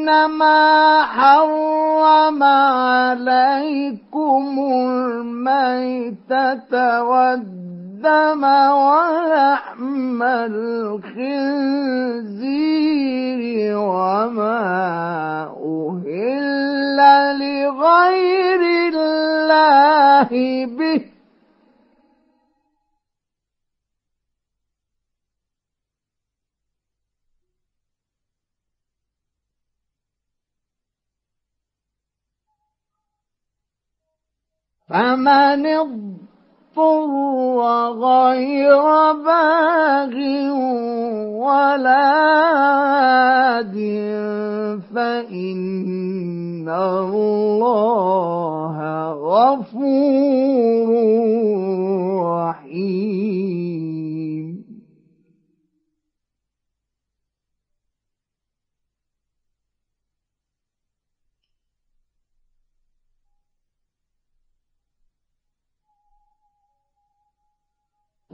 إنما حرم عليكم الميتة والدم ولحم الخنزير وما أهل لغير الله به. فمن اضطر غير باغ ولا عاد فإن الله غفور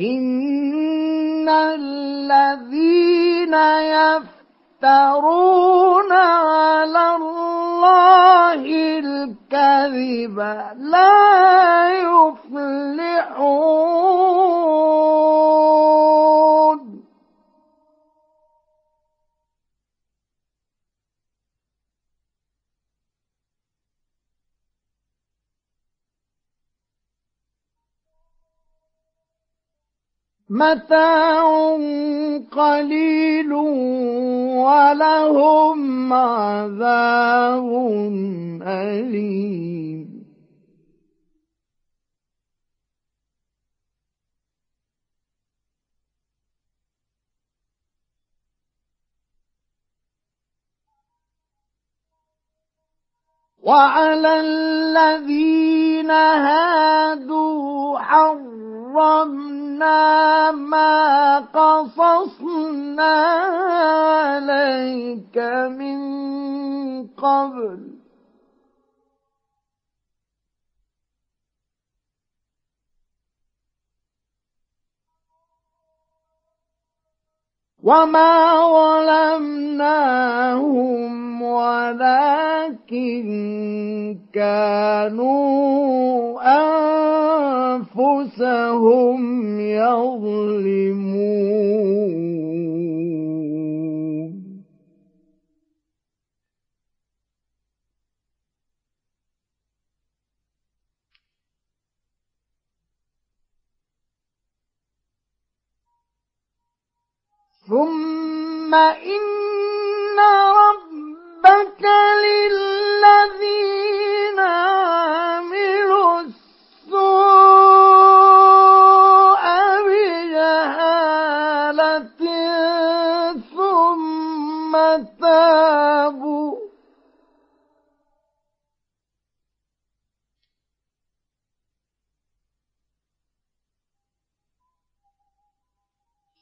إن الذين يفترون على الله الكذب لا يفلحون متاع قليل ولهم عذاب أليم. وعلى الذين هادوا حرمنا ما قصصنا عليك من قبل وما ظلمناهم ولكن كانوا أنفسهم يظلمون ثم إن ربك للذين عملوا السوء بجهالة ثم تابوا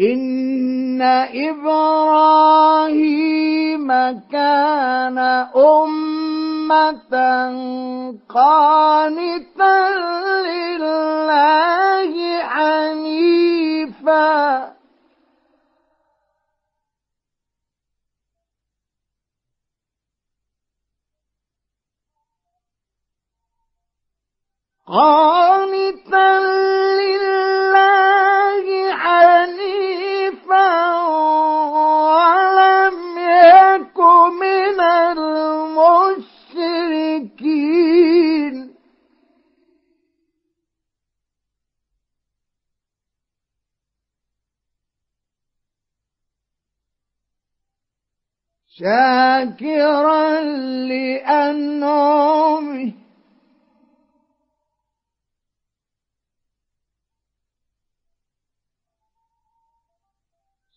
إن إبراهيم كان أمة قانتا لله حنيفا قانتا لله حنيفا ولم يك من المشركين. شاكرا لأنعمه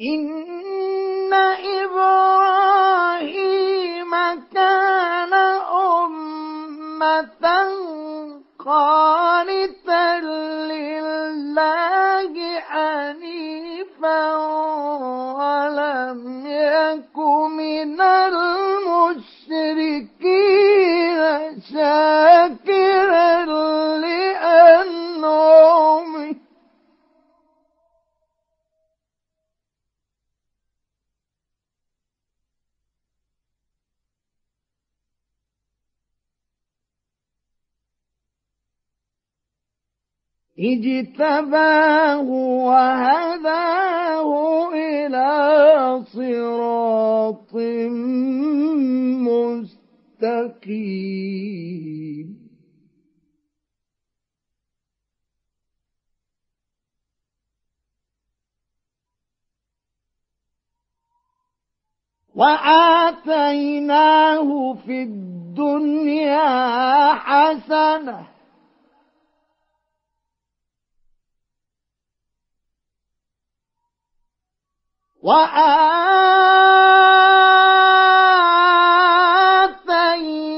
إن إبراهيم كان أمة قانتا لله حنيفا ولم يك من المشركين شاكرا لأنعمه اجتباه وهداه إلى صراط مستقيم. وآتيناه في الدنيا حسنة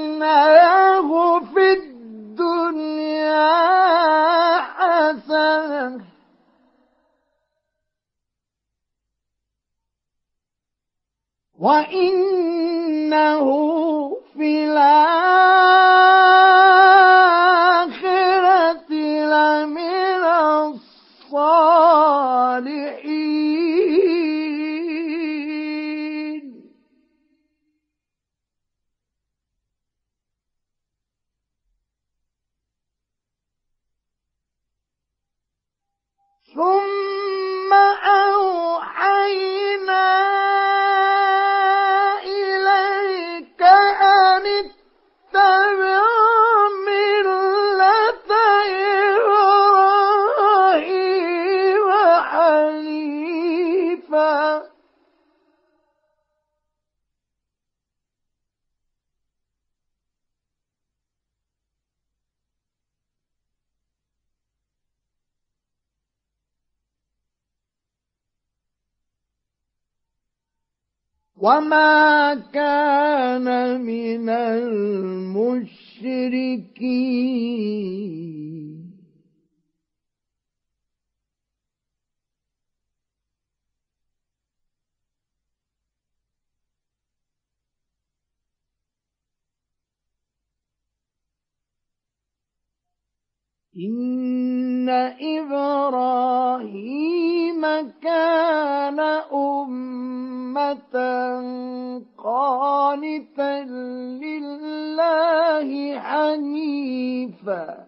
وآتيناه في الدنيا حسنة. وإنه في الآخرة وما كان من المشركين إن إبراهيم كان أمة قانتا لله حنيفا.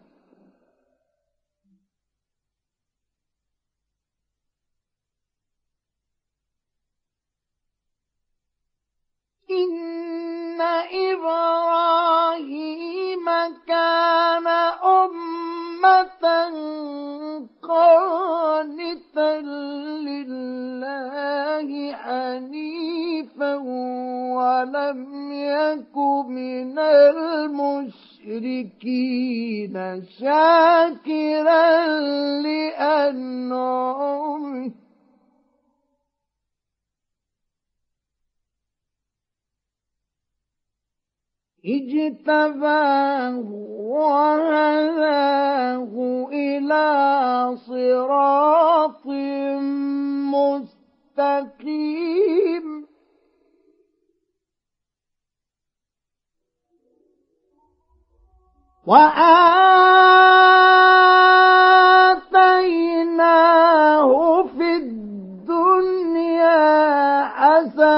إن إبراهيم كان أمة قانتا لله حنيفا ولم يك من المشركين شاكرا لأنعمه. اجتباه وهداه إلى صراط مستقيم. وآتيناه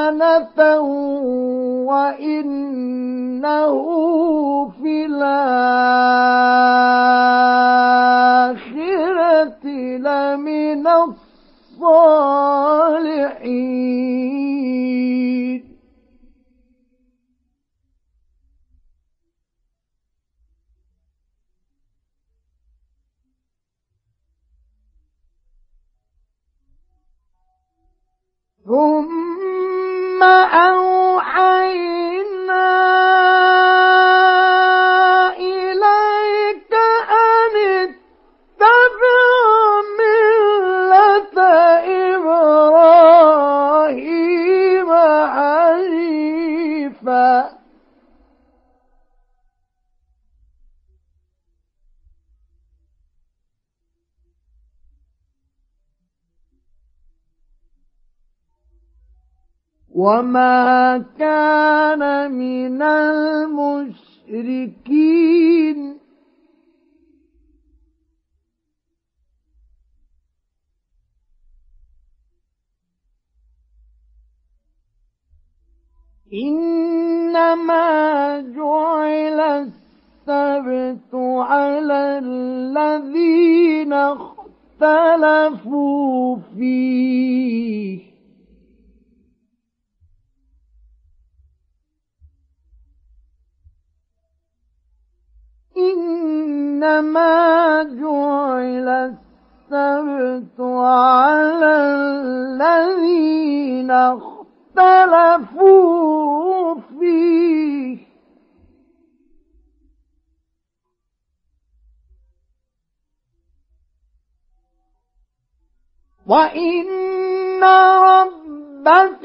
حسنة وإنه في الآخرة لمن الصالحين ثم أوحينا وما كان من المشركين إنما جعل السبت على الذين اختلفوا فيه إنما جعل السبت على الذين اختلفوا فيه. وإن ربك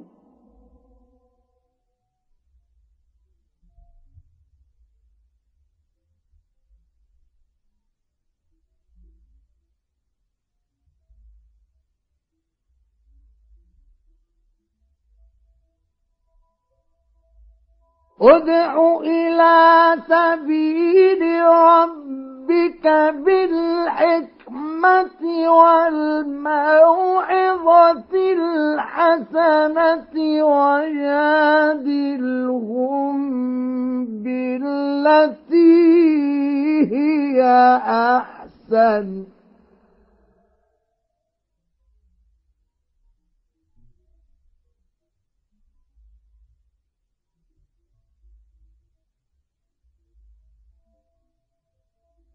ادع إلى سبيل ربك بالحكمة والموعظة الحسنة وجادلهم بالتي هي أحسن.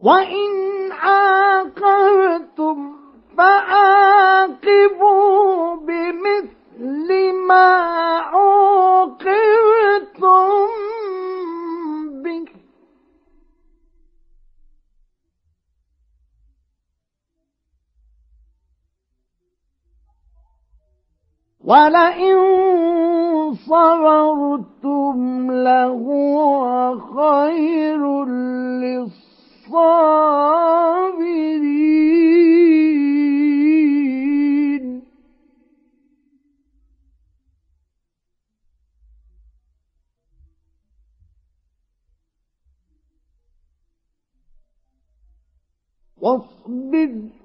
وإن عاقبتم فعاقبوا بمثل ما عوقبتم به ولئن صبرتم لهو خير للصبر الصابرين واصبر